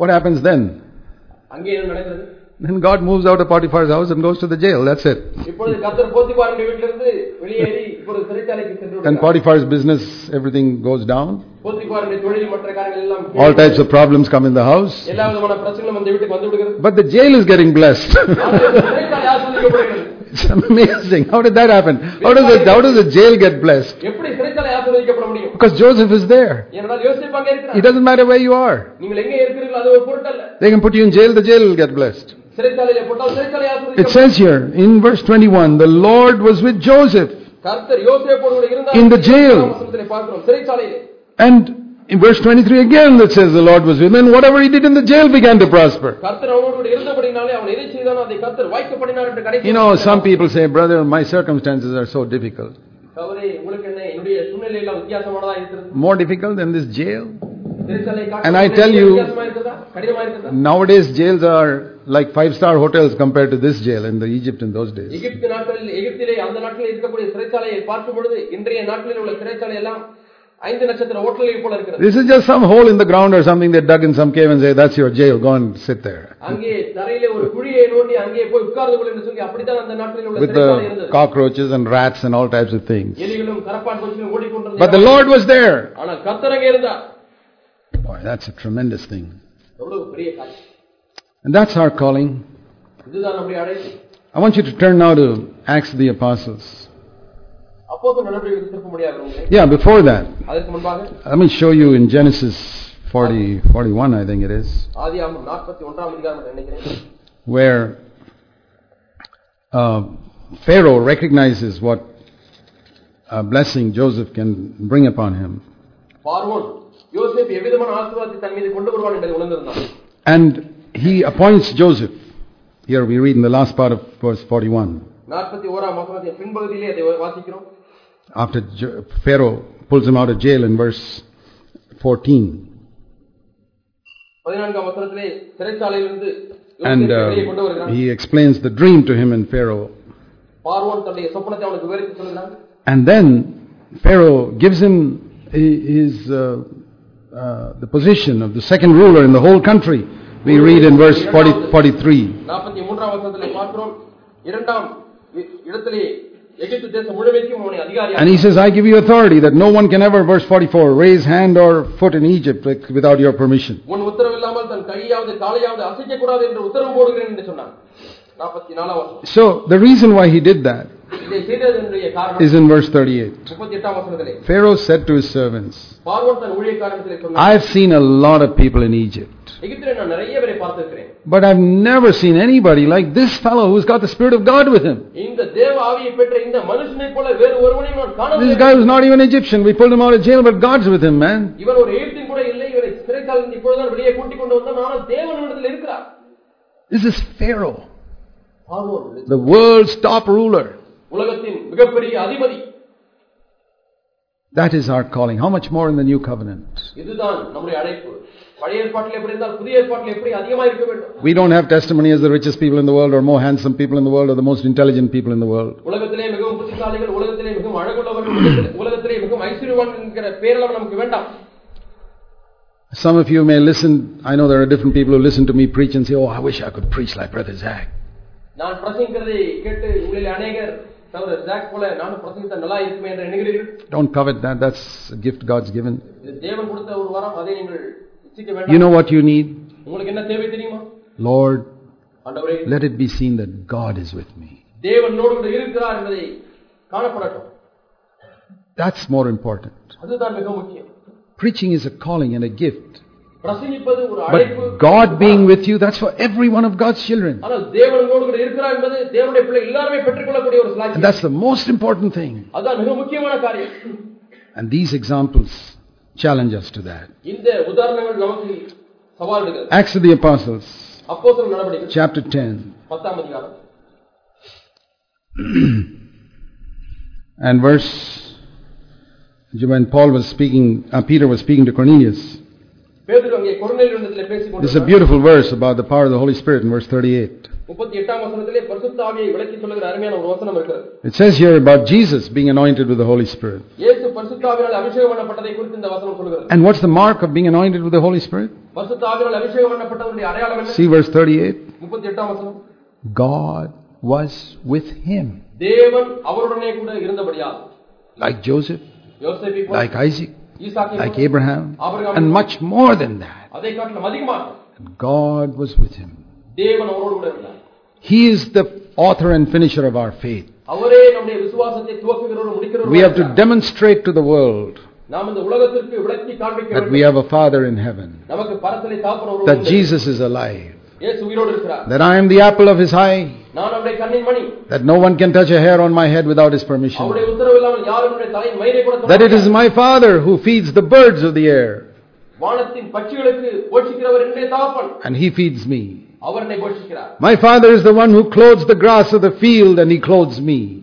What happens then? Then God moves out of Potiphar's house and goes to the jail. That's it. and Potiphar's business, everything goes down. All types of problems come in the house. But the jail is getting blessed. It's amazing. How did that happen? How does the, how does the jail get blessed? Because Joseph is there. It doesn't matter where you are. They can put you in jail, the jail will get blessed. It says here in verse 21 the Lord was with Joseph in the jail. And in verse 23 again that says the Lord was with him and whatever he did in the jail began to prosper. You know, some people say, brother, my circumstances are so difficult. More difficult than this jail? And I tell you, nowadays jails are like five star hotels compared to this jail in the Egypt in those days. எகிப்து நாட்களில் எகிப்திலே அந்த நாட்களில் இருக்கக்கூடிய சிறைச்சாலையை பார்க்கும் பொழுது இன்றைய நாட்களில் உள்ள சிறைச்சாலை எல்லாம் ஐந்து நட்சத்திர ஹோட்டல்களை போல இருக்கிறது This is just some hole in the ground or something they dug in some cave and say, that's your jail, go and sit there. அங்கே தரையிலே ஒரு குழியை நோண்டி அங்கே போய் உட்கார்ந்து கொள் என்று சொல்லி அப்படித்தான் அந்த நாட்களில் உள்ள With சிறைச்சாலை the இருந்தது cockroaches and rats and all types of things. எலிகளும் கரப்பான் பூச்சிகளும் ஓடிக்கொண்டிருந்தது But the Lord was there. ஆனால் கர்த்தர் அங்கே இருந்தார் Boy, that's a tremendous thing. எவ்வளவு பெரிய காட்சி And that's our calling. இதுதான் நம்முடைய அழைப்பு I want you to turn now to Acts of the Apostles. Yeah, before that. Let me show you in Genesis 40, 41, I think it is. Where uh, Pharaoh recognizes what a blessing Joseph can bring upon him. And he appoints Joseph. Here we read in the last part of verse 41 after Pharaoh pulls him out of jail in verse 14. And um, he explains the dream to him and Pharaoh. And then Pharaoh gives him his, uh, uh, the position of the second ruler in the whole country. We read in verse 40, 43. And he says, I give you authority that no one can ever, verse 44, raise hand or foot in Egypt without your permission. So the reason why he did that is in verse 38. Pharaoh said to his servants, I've seen a lot of people in Egypt எகிப்திலே நான் நிறைய பேரை பார்த்திருக்கிறேன் but I've never seen anybody like this fellow who's got the Spirit of God with him. இந்த தேவ ஆவியை பெற்ற இந்த மனுஷனைப் போல வேறு ஒருவனையும் நான் This காணவில்லை guy was not even Egyptian. We pulled him out of jail, but God's with him, man. இவன் ஒரு எகிப்தின் கூட இல்லை இவரை சிறைச்சாலையில் இப்பொழுதுதான் வெளியே கூட்டிக் கொண்டு வந்தான் ஆனால் தேவனிடத்தில் இருக்கிறார் This is Pharaoh, பார்வோன் the world's top ruler. உலகத்தின் மிகப்பெரிய அதிபதி That is our calling. How much more in the new covenant? We don't have testimony as the richest people in the world or more handsome people in the world or the most intelligent people in the world. Some of you may listen, I know there are different people who listen to me preach and say, Oh, I wish I could preach like Brother Zac. Don't covet that. That's a gift God's given. You know what you need? Lord, let it be seen that God is with me. That's more important. Preaching is a calling and a gift. But God being with you, that's for every one of God's children. And that's the most important thing. And these examples challenge us to that. Acts of the Apostles, chapter 10, and verse when Paul was speaking, uh, Peter was speaking to Cornelius. This is a beautiful verse about the power of the Holy Spirit in verse 38. It says here about Jesus being anointed with the Holy Spirit. And what's the mark of being anointed with the Holy Spirit? See verse 38. God was with him. Like Joseph, like Isaac, like Abraham, and much more than that. God was with him. He is the author and finisher of our faith. We have to demonstrate to the world that we have a Father in heaven, that Jesus is alive, that I am the apple of his eye. That no one can touch a hair on my head without his permission. That it is my father who feeds the birds of the air. And he feeds me. My father is the one who clothes the grass of the field and he clothes me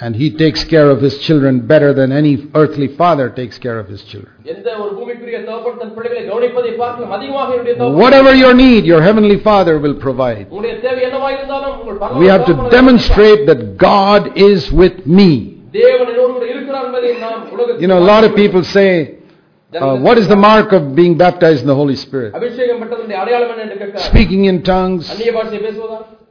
and he takes care of his children better than any earthly father takes care of his children. Whatever your need, your heavenly father will provide. We have to demonstrate that God is with me. You know, a lot of people say, uh, what is the mark of being baptized in the Holy Spirit? Speaking in tongues,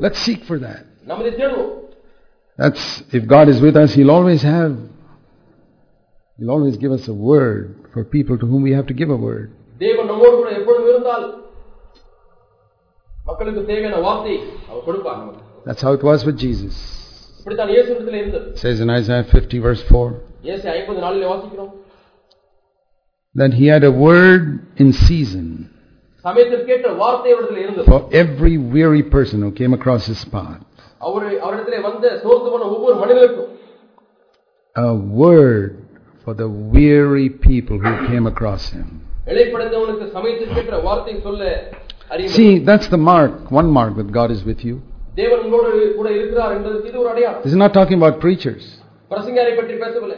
Let's seek for that. That's if God is with us, He'll always have, He'll always give us a word for people to whom we have to give a word. That's how it was with Jesus. It says in Isaiah 50 verse 4. That he had a word in season. சமயத்திற்கேற்ற வார்த்தை அவரிடத்தில் இருந்தது for every weary person who came across his path. அவர் அவரிடத்திலே வந்த சோர்ந்து போன ஒவ்வொரு மனிதனுக்கும் A word for the weary people who came across him. இழைப்படைந்தவனுக்கு சமயத்திற்கேற்ற வார்த்தை சொல்ல அறியும் See, that's the mark, one mark that God is with you. தேவன் உங்களோடு கூட இருக்கிறார் என்பதற்கு இது ஒரு அடையாளம் This is not talking about preachers. பிரசங்காரை பற்றி பேசவில்லை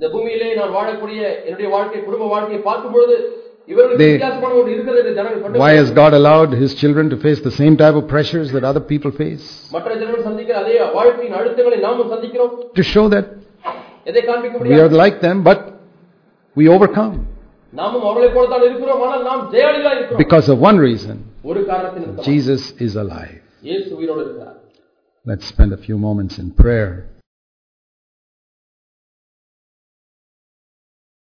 இந்த பூமியிலே நான் வாழக்கூடிய என்னுடைய வாழ்க்கை குடும்ப வாழ்க்கையை பார்க்கும் பொழுது இவர்களுக்கு They- வித்தியாசமான ஒன்று இருக்கிறது என்று ஜனங்கள் கண்டு Why has God allowed His children to face the same type of pressures that other people face? மற்ற ஜனங்கள் சந்திக்கிற அதே வாழ்க்கையின் அழுத்தங்களை நாமும் சந்திக்கிறோம் To show that எதை காண்பிக்க we are முடியாது like them, but we overcome. நாமும் அவர்களை போலத்தான் இருக்கிறோம் ஆனால் நாம் ஜெயாளிகளா இருக்கிறோம் Because of one reason ஒரு காரணத்தின் Jesus is alive. இயேசு உயிரோடு இருக்கிறார் Let's spend a few moments in prayer.